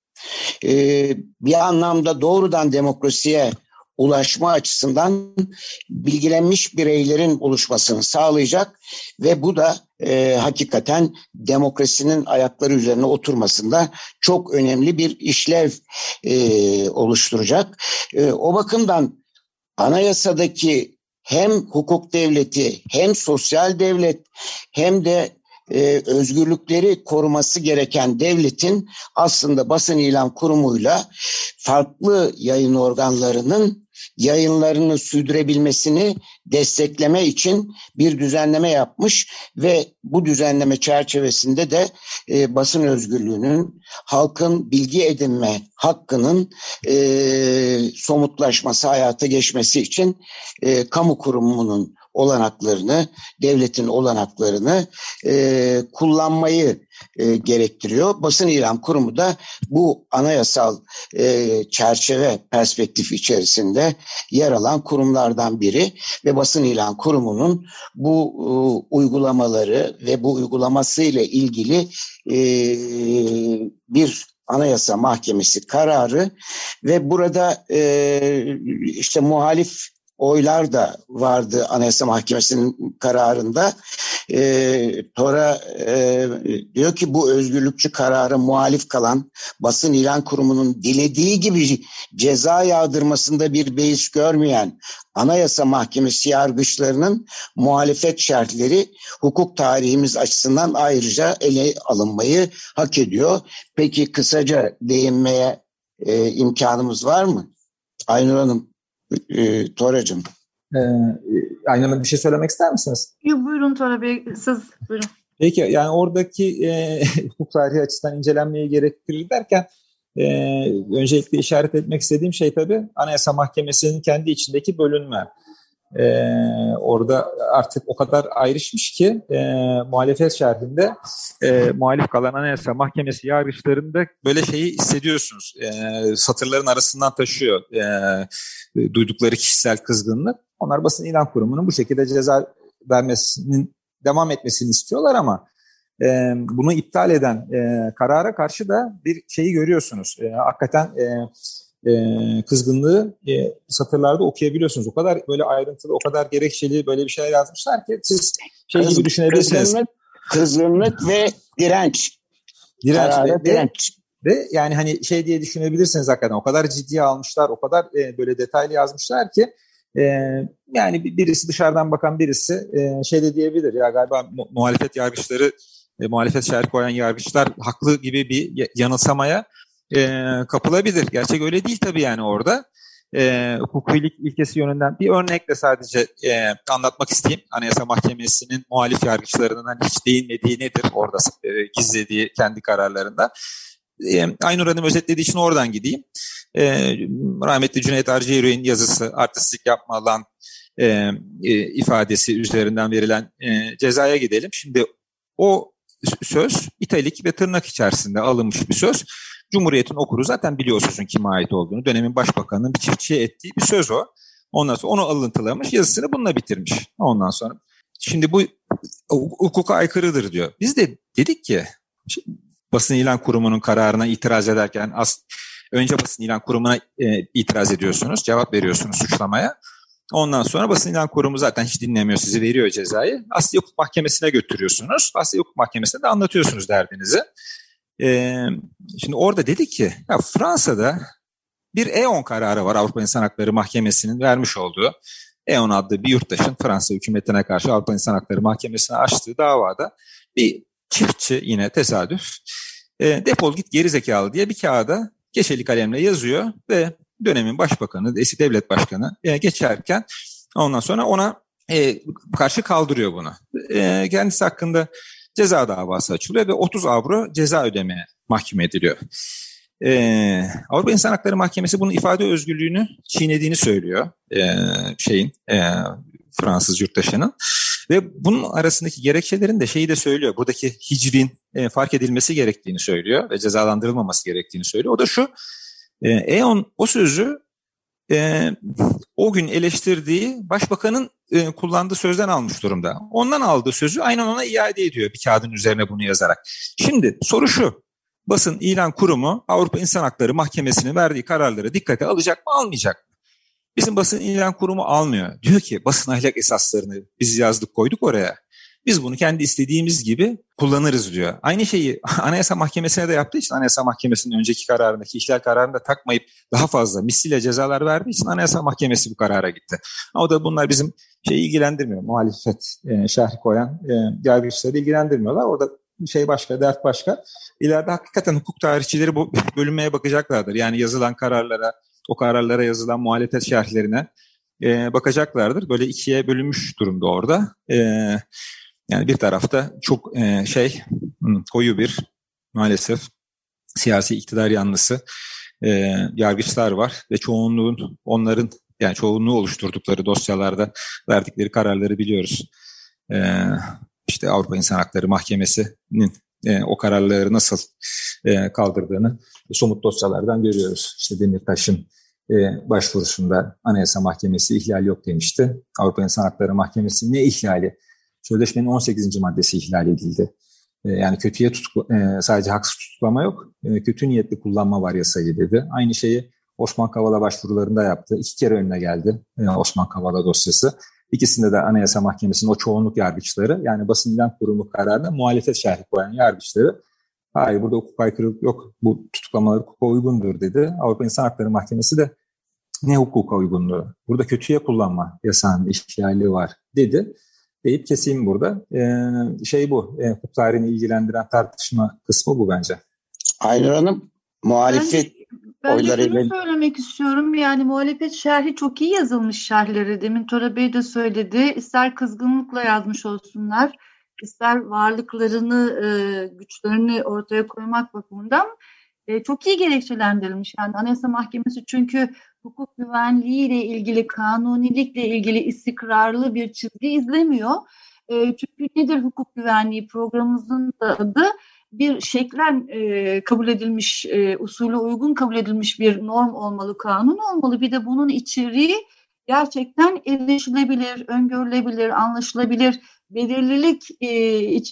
bir anlamda doğrudan demokrasiye ulaşma açısından bilgilenmiş bireylerin oluşmasını sağlayacak ve bu da e, hakikaten demokrasinin ayakları üzerine oturmasında çok önemli bir işlev e, oluşturacak. E, o bakımdan anayasadaki hem hukuk devleti hem sosyal devlet hem de e, özgürlükleri koruması gereken devletin aslında basın ilan kurumuyla farklı yayın organlarının yayınlarını sürdürebilmesini destekleme için bir düzenleme yapmış ve bu düzenleme çerçevesinde de e, basın özgürlüğünün halkın bilgi edinme hakkının e, somutlaşması hayata geçmesi için e, kamu kurumunun olanaklarını, devletin olanaklarını e, kullanmayı e, gerektiriyor. Basın ilan kurumu da bu anayasal e, çerçeve perspektif içerisinde yer alan kurumlardan biri ve basın ilan kurumunun bu e, uygulamaları ve bu uygulamasıyla ilgili e, bir Anayasa Mahkemesi kararı ve burada e, işte muhalif oylar da vardı Anayasa Mahkemesi'nin kararında. E, Tora e, diyor ki bu özgürlükçü kararı muhalif kalan basın ilan kurumunun dilediği gibi ceza yağdırmasında bir beis görmeyen Anayasa Mahkemesi yargıçlarının muhalefet şartları hukuk tarihimiz açısından ayrıca ele alınmayı hak ediyor. Peki kısaca değinmeye e, imkanımız var mı? Aynur Hanım e, Toracığım. Ee, Aynı Hanım bir şey söylemek ister misiniz? Yok, buyurun Tora Bey, siz buyurun. Peki yani oradaki e, [LAUGHS] hukuk tarihi açısından incelenmeyi gerektirir derken e, öncelikle işaret etmek istediğim şey tabii Anayasa Mahkemesi'nin kendi içindeki bölünme e, orada artık o kadar ayrışmış ki e, muhalefet şerhinde e, muhalif kalan Anayasa Mahkemesi yargıçlarında böyle şeyi hissediyorsunuz. E, satırların arasından taşıyor e, duydukları kişisel kızgınlık. Onlar basın ilan kurumunun bu şekilde ceza vermesinin devam etmesini istiyorlar ama e, bunu iptal eden e, karara karşı da bir şeyi görüyorsunuz. E, hakikaten e, e, kızgınlığı e, satırlarda okuyabiliyorsunuz. O kadar böyle ayrıntılı, o kadar gerekçeli böyle bir şeyler yazmışlar ki siz şey Kız, gibi düşünebilirsiniz. Kızgınlık, kızgınlık ve direnç. Direnç ve, direnç. Ve yani hani şey diye düşünebilirsiniz hakikaten o kadar ciddiye almışlar, o kadar e, böyle detaylı yazmışlar ki e, yani birisi dışarıdan bakan birisi e, şey de diyebilir ya galiba mu- muhalefet yargıçları, e, muhalefet şerh koyan yargıçlar haklı gibi bir yanılsamaya e, kapılabilir. Gerçek öyle değil tabii yani orada. E, hukukilik ilkesi yönünden bir örnekle sadece e, anlatmak isteyeyim. Anayasa Mahkemesi'nin muhalif yargıçlarının hani hiç değinmediği nedir orada e, gizlediği kendi kararlarında. E, Aynur Hanım özetlediği için oradan gideyim. E, rahmetli Cüneyt Arcıyer'in yazısı artistlik yapma lan e, e, ifadesi üzerinden verilen e, cezaya gidelim. Şimdi o söz italik ve tırnak içerisinde alınmış bir söz. Cumhuriyet'in okuru zaten biliyor sözün kime ait olduğunu. Dönemin başbakanının bir çiftçiye ettiği bir söz o. Ondan sonra onu alıntılamış, yazısını bununla bitirmiş. Ondan sonra şimdi bu hukuka aykırıdır diyor. Biz de dedik ki basın ilan kurumunun kararına itiraz ederken as, önce basın ilan kurumuna e, itiraz ediyorsunuz, cevap veriyorsunuz suçlamaya. Ondan sonra basın ilan kurumu zaten hiç dinlemiyor sizi veriyor cezayı. Asli Hukuk Mahkemesi'ne götürüyorsunuz. Asli Hukuk Mahkemesi'nde de anlatıyorsunuz derdinizi. Şimdi orada dedi ki ya Fransa'da bir E10 kararı var Avrupa İnsan Hakları Mahkemesi'nin vermiş olduğu. E10 adlı bir yurttaşın Fransa hükümetine karşı Avrupa İnsan Hakları Mahkemesi'ne açtığı davada bir çiftçi yine tesadüf e, defol git geri zekalı diye bir kağıda geçeli kalemle yazıyor ve dönemin başbakanı, eski devlet başkanı e, geçerken ondan sonra ona e, karşı kaldırıyor bunu. E, kendisi hakkında ceza davası açılıyor ve 30 avro ceza ödemeye mahkum ediliyor. Ee, Avrupa İnsan Hakları Mahkemesi bunun ifade özgürlüğünü çiğnediğini söylüyor ee, şeyin e, Fransız yurttaşının ve bunun arasındaki gerekçelerin de şeyi de söylüyor. Buradaki hicrin e, fark edilmesi gerektiğini söylüyor ve cezalandırılmaması gerektiğini söylüyor. O da şu, e, E.ON o sözü e, o gün eleştirdiği başbakanın e, kullandığı sözden almış durumda. Ondan aldığı sözü aynen ona iade ediyor bir kağıdın üzerine bunu yazarak. Şimdi soru şu, basın ilan kurumu Avrupa İnsan Hakları Mahkemesi'nin verdiği kararları dikkate alacak mı almayacak mı? Bizim basın ilan kurumu almıyor. Diyor ki basın ahlak esaslarını biz yazdık koyduk oraya. Biz bunu kendi istediğimiz gibi kullanırız diyor. Aynı şeyi [LAUGHS] Anayasa Mahkemesi'ne de yaptığı için Anayasa Mahkemesi'nin önceki kararındaki ihlal kararını da takmayıp daha fazla misliyle cezalar verdiği için Anayasa Mahkemesi bu karara gitti. Ama da bunlar bizim şeyi ilgilendirmiyor. Muhalefet e, şerhi koyan e, yargıçları ilgilendirmiyorlar. Orada şey başka, dert başka. İleride hakikaten hukuk tarihçileri bu [LAUGHS] bölünmeye bakacaklardır. Yani yazılan kararlara, o kararlara yazılan muhalefet şerhlerine e, bakacaklardır. Böyle ikiye bölünmüş durumda orada. E, yani bir tarafta çok e, şey koyu bir maalesef siyasi iktidar yanlısı e, yargıçlar var ve çoğunluğun onların yani çoğunluğu oluşturdukları dosyalarda verdikleri kararları biliyoruz. E, işte Avrupa İnsan Hakları Mahkemesi'nin e, o kararları nasıl e, kaldırdığını somut dosyalardan görüyoruz. İşte Demirtaş'ın e, başvurusunda Anayasa Mahkemesi ihlal yok demişti. Avrupa İnsan Hakları Mahkemesi ne ihlali? Sözleşmenin 18. maddesi ihlal edildi. E, yani kötüye tutuk, e, sadece haksız tutuklama yok, e, kötü niyetli kullanma var yasayı dedi. Aynı şeyi Osman Kavala başvurularında yaptı. İki kere önüne geldi e, Osman Kavala dosyası. İkisinde de Anayasa Mahkemesi'nin o çoğunluk yargıçları yani basın ilan kurumu kararına muhalefet şerhi koyan yargıçları hayır burada hukuk aykırılık yok bu tutuklamalar hukuka uygundur dedi. Avrupa İnsan Hakları Mahkemesi de ne hukuka uygunluğu burada kötüye kullanma yasağının ihlali var dedi deyip keseyim burada. Ee, şey bu e, hukuk tarihini ilgilendiren tartışma kısmı bu bence. Aynur Hanım muhalefet ben oylarıyla... Ben söylemek istiyorum. Yani muhalefet şerhi çok iyi yazılmış şerhleri. Demin Tora Bey de söyledi. İster kızgınlıkla yazmış olsunlar, ister varlıklarını, e, güçlerini ortaya koymak bakımından e, çok iyi gerekçelendirilmiş. Yani Anayasa Mahkemesi çünkü hukuk güvenliği ile ilgili, kanunilikle ilgili istikrarlı bir çizgi izlemiyor. E, çünkü nedir hukuk güvenliği programımızın da adı? bir şeklen e, kabul edilmiş, e, usulü uygun kabul edilmiş bir norm olmalı, kanun olmalı. Bir de bunun içeriği gerçekten erişilebilir, öngörülebilir, anlaşılabilir, belirlilik e,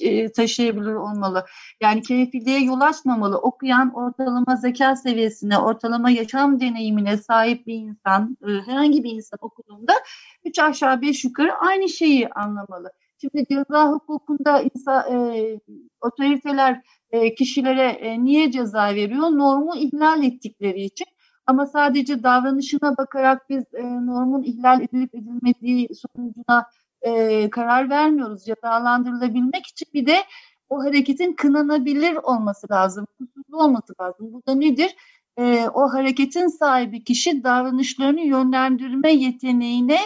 e, taşıyabilir olmalı. Yani keyfiliğe yol açmamalı. Okuyan ortalama zeka seviyesine, ortalama yaşam deneyimine sahip bir insan, e, herhangi bir insan okuduğunda üç aşağı beş yukarı aynı şeyi anlamalı. Şimdi ceza hukukunda insan, e, otoriteler e, kişilere e, niye ceza veriyor? Normu ihlal ettikleri için. Ama sadece davranışına bakarak biz e, normun ihlal edilip edilmediği sonucuna e, karar vermiyoruz. Cezalandırılabilmek için bir de o hareketin kınanabilir olması lazım, kusurlu olması lazım. Bu da nedir? E, o hareketin sahibi kişi davranışlarını yönlendirme yeteneğine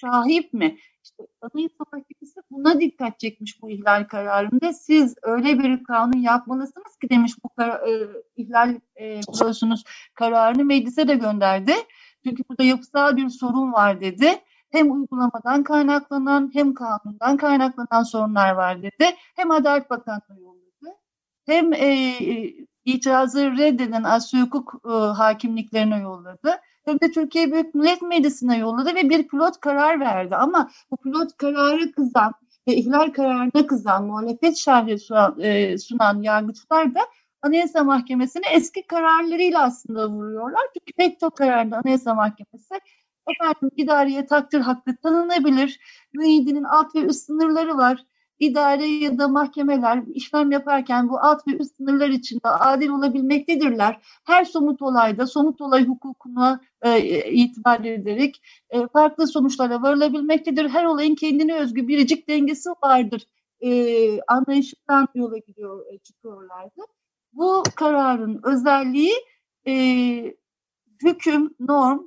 sahip mi? İşte Anayasa Mahkemesi buna dikkat çekmiş bu ihlal kararında. Siz öyle bir kanun yapmalısınız ki demiş bu kar, e, ihlal e, biliyorsunuz kararını meclise de gönderdi. Çünkü burada yapısal bir sorun var dedi. Hem uygulamadan kaynaklanan hem kanundan kaynaklanan sorunlar var dedi. Hem Adalet Bakanlığı yolladı. Hem e, e itirazı reddeden asya hukuk e, hakimliklerine yolladı hem de Türkiye Büyük Millet Meclisi'ne yolladı ve bir pilot karar verdi. Ama bu pilot kararı kızan ve ihlal kararına kızan muhalefet şerhi sunan, e, sunan yargıçlar da Anayasa Mahkemesi'ne eski kararlarıyla aslında vuruyorlar. Çünkü pek çok kararda Anayasa Mahkemesi Efendim idareye takdir hakkı tanınabilir. Müeyyidinin alt ve üst sınırları var. İdare ya da mahkemeler işlem yaparken bu alt ve üst sınırlar içinde adil olabilmektedirler. Her somut olayda somut olay hukukuna e, itibar ederek e, farklı sonuçlara varılabilmektedir. Her olayın kendine özgü biricik dengesi vardır. E, anlayışından yola gidiyor, e, çıkıyorlardı. Bu kararın özelliği e, hüküm, norm,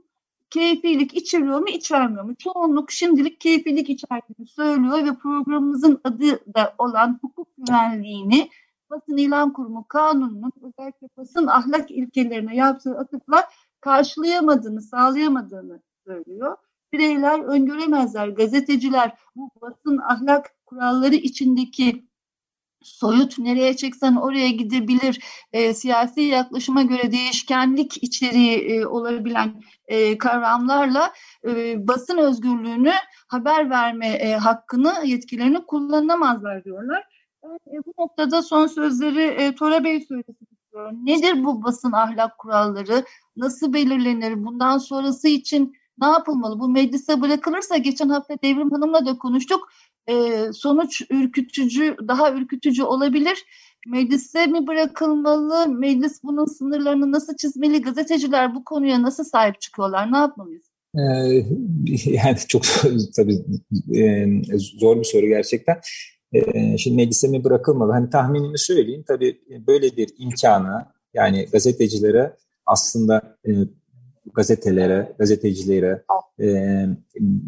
keyfilik içeriyor mu içermiyor mu? Çoğunluk şimdilik keyfilik içerdiğini söylüyor ve programımızın adı da olan hukuk güvenliğini basın ilan kurumu kanununun özellikle basın ahlak ilkelerine yaptığı atıkla karşılayamadığını, sağlayamadığını söylüyor. Bireyler öngöremezler, gazeteciler bu basın ahlak kuralları içindeki soyut nereye çeksen oraya gidebilir. E, siyasi yaklaşıma göre değişkenlik içeriği e, olabilen e, kavramlarla e, basın özgürlüğünü haber verme e, hakkını, yetkilerini kullanamazlar diyorlar. E, bu noktada son sözleri e, Tora Bey söylesin. Nedir bu basın ahlak kuralları? Nasıl belirlenir? Bundan sonrası için ne yapılmalı? Bu meclise bırakılırsa geçen hafta Devrim Hanım'la da konuştuk e, sonuç ürkütücü, daha ürkütücü olabilir. Meclise mi bırakılmalı? Meclis bunun sınırlarını nasıl çizmeli? Gazeteciler bu konuya nasıl sahip çıkıyorlar? Ne yapmalıyız? Ee, yani çok tabii e, zor bir soru gerçekten. Şimdi meclise mi bırakılmalı? Hani tahminimi söyleyeyim. Tabii böyle bir imkanı yani gazetecilere aslında e, gazetelere, gazetecilere e,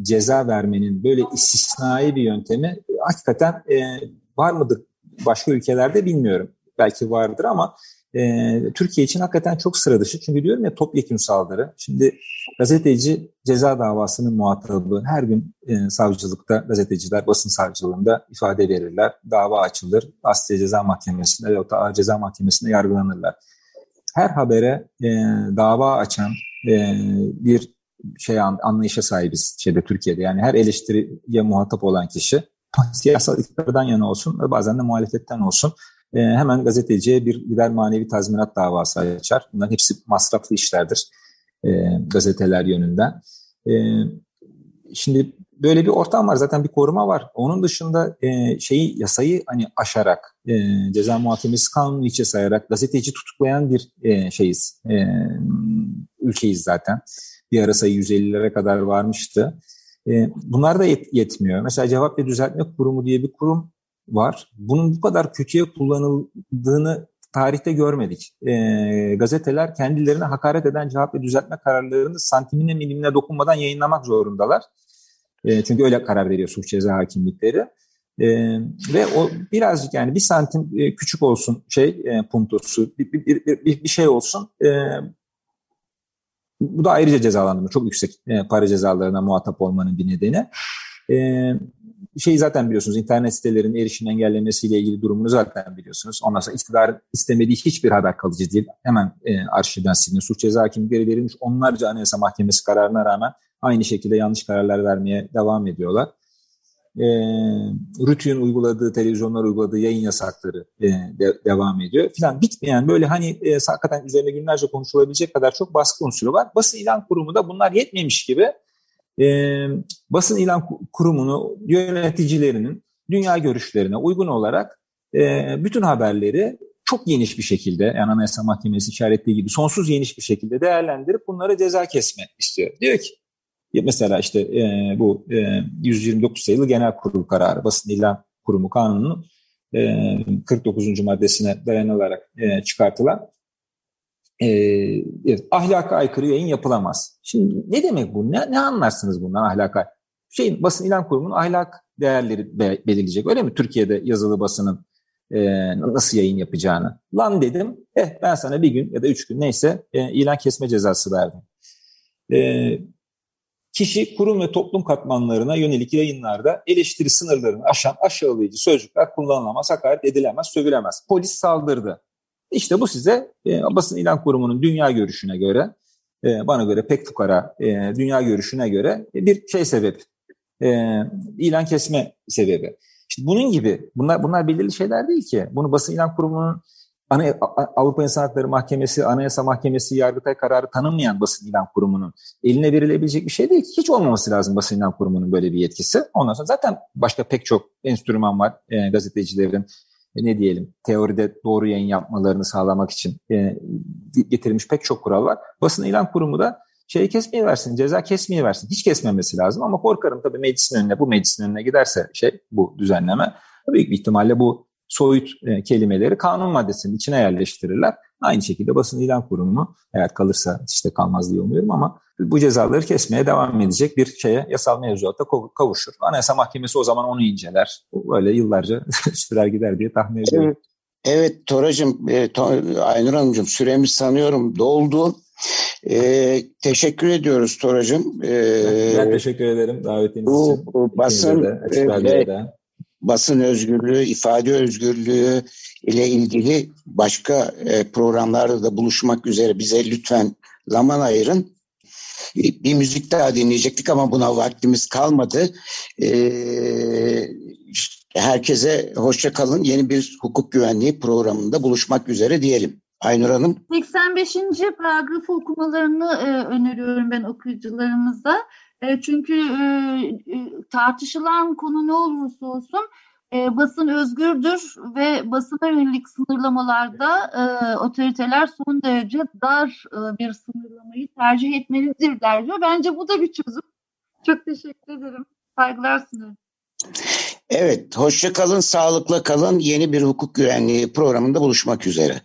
ceza vermenin böyle istisnai bir yöntemi hakikaten e, var mıdır başka ülkelerde bilmiyorum. Belki vardır ama e, Türkiye için hakikaten çok sıra dışı. Çünkü diyorum ya topyekun saldırı. Şimdi gazeteci ceza davasının muhatabı her gün e, savcılıkta gazeteciler basın savcılığında ifade verirler. Dava açılır. Asya Ceza Mahkemesi'nde veya Ağır Ceza Mahkemesi'nde yargılanırlar. Her habere e, dava açan e, bir şey anlayışa sahibiz şeyde Türkiye'de. Yani her eleştiriye muhatap olan kişi siyasal iktidardan yana olsun ve bazen de muhalefetten olsun e, hemen gazeteciye bir gider manevi tazminat davası açar. Bunların hepsi masraflı işlerdir e, gazeteler yönünden. E, şimdi böyle bir ortam var zaten bir koruma var. Onun dışında şeyi yasayı hani aşarak ceza muhakemesi kanunu içe sayarak gazeteci tutuklayan bir şeyiz. Ülkeyiz zaten. Bir ara sayı 150'lere kadar varmıştı. E, bunlar da yet- yetmiyor. Mesela Cevap ve Düzeltme Kurumu diye bir kurum var. Bunun bu kadar kötüye kullanıldığını tarihte görmedik. E, gazeteler kendilerine hakaret eden cevap ve düzeltme kararlarını santimine milimine dokunmadan yayınlamak zorundalar. E, çünkü öyle karar veriyor suç ceza hakimlikleri. E, ve o birazcık yani bir santim e, küçük olsun şey e, puntosu bir, bir, bir, bir, şey olsun e, bu da ayrıca cezalandırma. Çok yüksek e, para cezalarına muhatap olmanın bir nedeni. E, şeyi zaten biliyorsunuz internet sitelerinin erişim engellemesiyle ilgili durumunu zaten biliyorsunuz. Ondan sonra iktidar istemediği hiçbir haber kalıcı değil. Hemen e, arşivden siliniyor. Suç ceza hakimlikleri verilmiş onlarca anayasa mahkemesi kararına rağmen aynı şekilde yanlış kararlar vermeye devam ediyorlar. E, Rütü'nün uyguladığı, televizyonlar uyguladığı yayın yasakları e, de, devam ediyor filan. Bitmeyen böyle hani e, hakikaten üzerine günlerce konuşulabilecek kadar çok baskı unsuru var. Basın ilan kurumu da bunlar yetmemiş gibi e, basın ilan kurumunu yöneticilerinin dünya görüşlerine uygun olarak e, bütün haberleri çok geniş bir şekilde yani Anayasa Mahkemesi işaretliği gibi sonsuz geniş bir şekilde değerlendirip bunlara ceza kesme istiyor. Diyor ki Mesela işte e, bu e, 129 sayılı genel kurul kararı basın ilan kurumu kanununun e, 49. maddesine dayanılarak e, çıkartılan e, evet, ahlaka aykırı yayın yapılamaz. Şimdi ne demek bu? Ne, ne anlarsınız bundan ahlaka? Şeyin basın ilan kurumunun ahlak değerleri be, belirleyecek. Öyle mi? Türkiye'de yazılı basının e, nasıl yayın yapacağını. Lan dedim, eh ben sana bir gün ya da üç gün neyse e, ilan kesme cezası verdim. E, kişi, kurum ve toplum katmanlarına yönelik yayınlarda eleştiri sınırlarını aşan aşağılayıcı sözcükler kullanılamaz, hakaret edilemez, sövülemez. Polis saldırdı. İşte bu size e, basın ilan kurumunun dünya görüşüne göre, e, bana göre pek fukara e, dünya görüşüne göre bir şey sebep, e, ilan kesme sebebi. İşte bunun gibi, bunlar bunlar belirli şeyler değil ki. Bunu basın ilan kurumunun Avrupa İnsan Hakları Mahkemesi, Anayasa Mahkemesi, Yargıtay kararı tanınmayan basın ilan kurumunun eline verilebilecek bir şey değil Hiç olmaması lazım basın ilan kurumunun böyle bir yetkisi. Ondan sonra zaten başka pek çok enstrüman var e, gazetecilerin e, ne diyelim teoride doğru yayın yapmalarını sağlamak için e, getirilmiş pek çok kural var. Basın ilan kurumu da şey kesmeye versin, ceza kesmeye versin. Hiç kesmemesi lazım ama korkarım tabii meclisin önüne, bu meclisin önüne giderse şey bu düzenleme büyük bir ihtimalle bu soyut e, kelimeleri kanun maddesinin içine yerleştirirler. Aynı şekilde basın ilan kurumu eğer kalırsa işte kalmaz diye umuyorum ama bu cezaları kesmeye devam edecek bir şeye yasal mevzuata kavuşur. Anayasa Mahkemesi o zaman onu inceler. Böyle yıllarca [LAUGHS] sürer gider diye tahmin ediyorum. Evet, evet Toracığım, e, to, Aynur Hanımcığım süremiz sanıyorum doldu. E, teşekkür ediyoruz Toracığım. E, ben teşekkür ederim davetiniz bu, için. Basın de, ve basın özgürlüğü, ifade özgürlüğü ile ilgili başka e, programlarda da buluşmak üzere bize lütfen zaman ayırın. Bir müzik daha dinleyecektik ama buna vaktimiz kalmadı. Ee, herkese hoşça kalın. Yeni bir hukuk güvenliği programında buluşmak üzere diyelim. Aynur Hanım. 85. paragrafı okumalarını e, öneriyorum ben okuyucularımıza. E, çünkü e, e, tartışılan konu ne olursa olsun basın özgürdür ve basına yönelik sınırlamalarda otoriteler son derece dar bir sınırlamayı tercih etmelidirler diyor. Bence bu da bir çözüm. Çok teşekkür ederim. Saygılar sunuyorum. Evet, hoşça kalın, sağlıkla kalın. Yeni bir hukuk güvenliği programında buluşmak üzere.